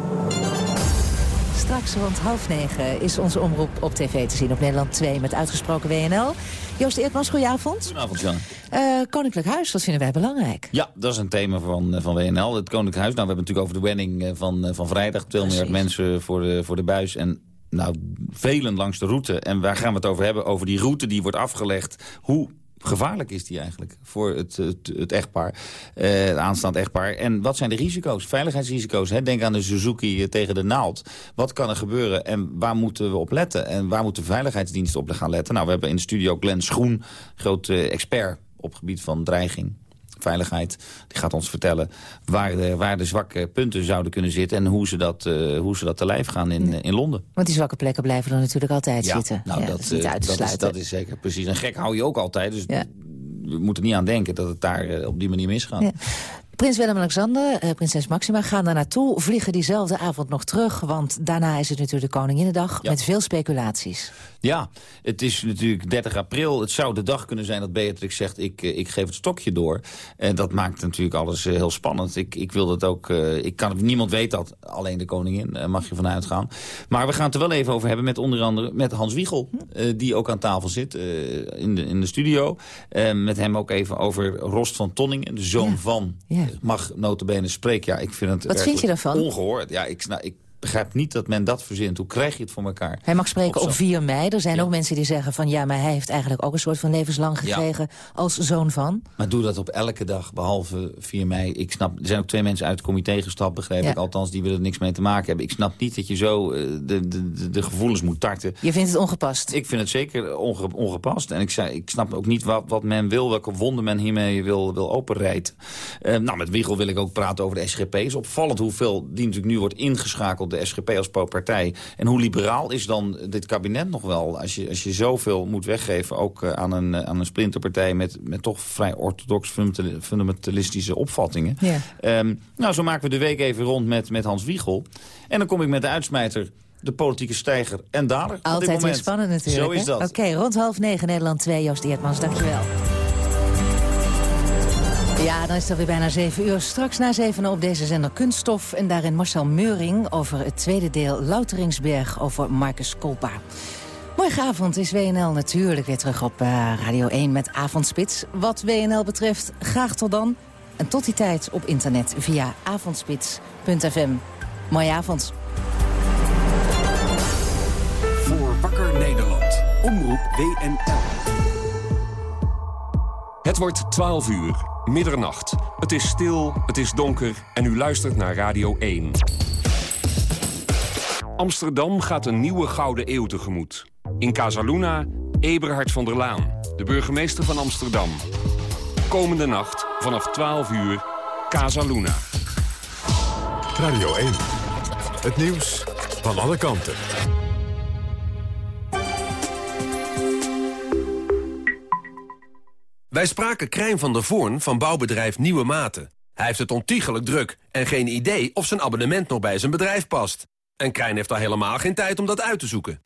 [SPEAKER 18] Straks rond half negen is onze omroep op tv te zien op Nederland 2 met uitgesproken WNL. Joost Eertmans, goedenavond.
[SPEAKER 32] Goedenavond, Jan.
[SPEAKER 18] Uh, Koninklijk Huis, dat vinden wij belangrijk.
[SPEAKER 32] Ja, dat is een thema van, van WNL. Het Koninklijk Huis, nou, we hebben het natuurlijk over de wedding van, van vrijdag. 2 miljard mensen voor de, voor de buis. En nou, velen langs de route. En waar gaan we het over hebben? Over die route die wordt afgelegd. Hoe gevaarlijk is die eigenlijk voor het, het, echtpaar, uh, het aanstaand echtpaar? En wat zijn de risico's, veiligheidsrisico's? Hè? Denk aan de Suzuki tegen de naald. Wat kan er gebeuren en waar moeten we op letten? En waar moeten veiligheidsdiensten op gaan letten? Nou, we hebben in de studio Glenn Schoen, groot expert op gebied van dreiging veiligheid. Die gaat ons vertellen waar de, waar de zwakke punten zouden kunnen zitten... en hoe ze dat, uh, hoe ze dat te lijf gaan in, in Londen.
[SPEAKER 18] Want die zwakke plekken blijven er natuurlijk altijd
[SPEAKER 32] ja,
[SPEAKER 18] zitten.
[SPEAKER 32] Nou,
[SPEAKER 18] ja,
[SPEAKER 32] dat,
[SPEAKER 18] dat, is niet uit te
[SPEAKER 32] dat, is, dat is zeker precies. En gek hou je ook altijd, dus we moeten niet aan denken... dat het daar uh, op die manier misgaat.
[SPEAKER 18] Prins Willem-Alexander, uh, prinses Maxima gaan daar naartoe. Vliegen diezelfde avond nog terug, want daarna is het natuurlijk de Koninginnedag...
[SPEAKER 32] Ja.
[SPEAKER 18] met veel speculaties.
[SPEAKER 32] Ja, het is natuurlijk 30 april. Het zou de dag kunnen zijn dat Beatrix zegt, ik, uh, ik geef het stokje door. En dat maakt natuurlijk alles uh, heel spannend. Ik, ik wil dat ook, uh, ik kan, niemand weet dat, alleen de koningin, mag je vanuit gaan. Maar we gaan het er wel even over hebben met onder andere met Hans Wiegel. die ook aan tafel zit in, de, in de studio. met hem ook even over Rost van Tonningen, de zoon
[SPEAKER 18] Ja.
[SPEAKER 32] van...
[SPEAKER 18] Ja.
[SPEAKER 32] Mag notabene spreken. Ja, ik vind het
[SPEAKER 18] Wat vind je daarvan?
[SPEAKER 32] Ongehoord. Ja, ik, nou, ik begrijp niet dat men dat verzint. Hoe krijg je het voor elkaar?
[SPEAKER 18] Hij mag spreken op
[SPEAKER 32] zo'n-
[SPEAKER 18] 4 mei. Er zijn ook mensen die zeggen van ja, maar hij heeft eigenlijk ook een soort van levenslang
[SPEAKER 32] Ja.
[SPEAKER 18] gekregen als zoon van.
[SPEAKER 32] Maar doe dat op elke dag, behalve 4 mei. Ik snap, er zijn ook twee mensen uit het comité gestapt, begreep
[SPEAKER 18] Ja.
[SPEAKER 32] ik. Althans, die willen er niks mee te maken hebben. Ik snap niet dat je zo eh, de, de, de, gevoelens moet tarten.
[SPEAKER 18] Je vindt het ongepast.
[SPEAKER 32] Ik vind het zeker onge, ongepast. En ik, zei, ik snap ook niet wat, wat men wil, welke wonden men hiermee wil, wil openrijden. Eh, nou, met Wiegel wil ik ook praten over de SGP. Het is opvallend hoeveel die natuurlijk nu wordt ingeschakeld, de SGP als partij. En hoe liberaal is dan dit kabinet nog wel? Als je, als je zoveel moet weggeven, ook eh, aan, een, eh, aan een splinterpartij... met, met toch vrij orthodox fundamental- fundamentalistische opvattingen.
[SPEAKER 18] Ja.
[SPEAKER 32] Ehm, nou, zo maken we de week even rond met, met Hans Wiegel. En dan kom ik met de uitsmijter, de politieke stijger en dader.
[SPEAKER 18] Altijd weer spannend natuurlijk.
[SPEAKER 32] Zo is dat.
[SPEAKER 18] Oké, rond half negen Nederland 2, Joost Eertmans, dankjewel. Ja, dan is het weer bijna zeven uur. Straks na zeven op deze zender Kunststof. En daarin Marcel Meuring over het tweede deel Louteringsberg over Marcus Kolpa. Morgenavond is WNL natuurlijk weer terug op eh, Radio 1 met Avondspits. Wat WNL betreft, graag tot dan. En tot die tijd op internet via avondspits.fm. Mooie avond.
[SPEAKER 1] Voor Wakker Nederland. Omroep WNL. Het wordt 12 uur, middernacht. Het is stil, het is donker en u luistert naar Radio 1. Amsterdam gaat een nieuwe gouden eeuw tegemoet. In Casaluna, Eberhard van der Laan, de burgemeester van Amsterdam. Komende nacht, vanaf 12 uur, Casaluna.
[SPEAKER 33] Radio 1. Het nieuws van alle kanten.
[SPEAKER 34] Wij spraken Krijn van der Voorn van bouwbedrijf Nieuwe Maten. Hij heeft het ontiegelijk druk en geen idee of zijn abonnement nog bij zijn bedrijf past. En Krijn heeft al helemaal geen tijd om dat uit te zoeken.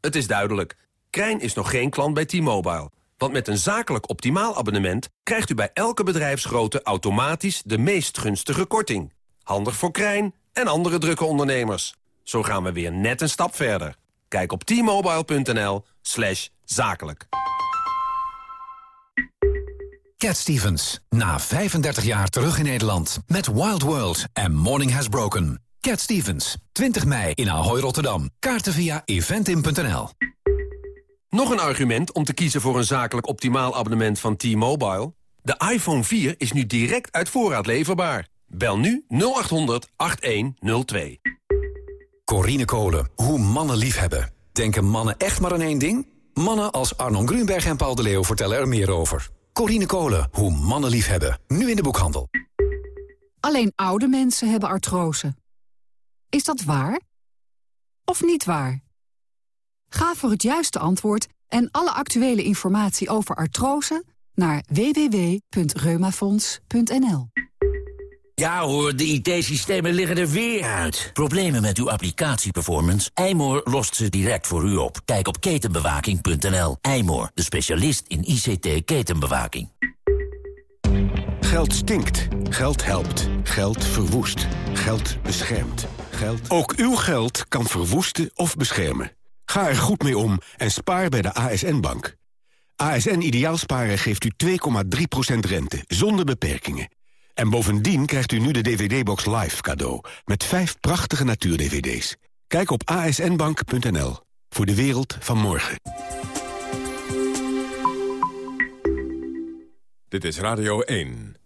[SPEAKER 34] Het is duidelijk, Krijn is nog geen klant bij T-Mobile. Want met een zakelijk optimaal abonnement krijgt u bij elke bedrijfsgrootte automatisch de meest gunstige korting. Handig voor Krijn en andere drukke ondernemers. Zo gaan we weer net een stap verder. Kijk op t-mobile.nl zakelijk.
[SPEAKER 35] Cat Stevens, na 35 jaar terug in Nederland met Wild World en Morning Has Broken. Cat Stevens, 20 mei in Ahoy Rotterdam. Kaarten via eventim.nl.
[SPEAKER 34] Nog een argument om te kiezen voor een zakelijk optimaal abonnement van T-Mobile? De iPhone 4 is nu direct uit voorraad leverbaar. Bel nu 0800 8102.
[SPEAKER 35] Corine Kolen, hoe mannen liefhebben. Denken mannen echt maar aan één ding? Mannen als Arnon Grunberg en Paul de Leeuw vertellen er meer over. Corine Kolen, hoe mannen liefhebben. Nu in de boekhandel.
[SPEAKER 36] Alleen oude mensen hebben artrose. Is dat waar? Of niet waar? Ga voor het juiste antwoord en alle actuele informatie over artrose naar www.reumafonds.nl.
[SPEAKER 37] Ja hoor, de IT-systemen liggen er weer uit. Problemen met uw applicatieperformance? Eymoor lost ze direct voor u op. Kijk op ketenbewaking.nl. Eymoor, de specialist in ICT-ketenbewaking.
[SPEAKER 1] Geld stinkt. Geld helpt. Geld verwoest. Geld beschermt. Geld... Ook uw geld kan verwoesten of beschermen. Ga er goed mee om en spaar bij de ASN-bank. ASN Ideaalsparen geeft u 2,3% rente, zonder beperkingen. En bovendien krijgt u nu de DVD-box Live cadeau... met vijf prachtige natuur-DVD's. Kijk op asnbank.nl voor de wereld van morgen.
[SPEAKER 38] Dit is Radio 1.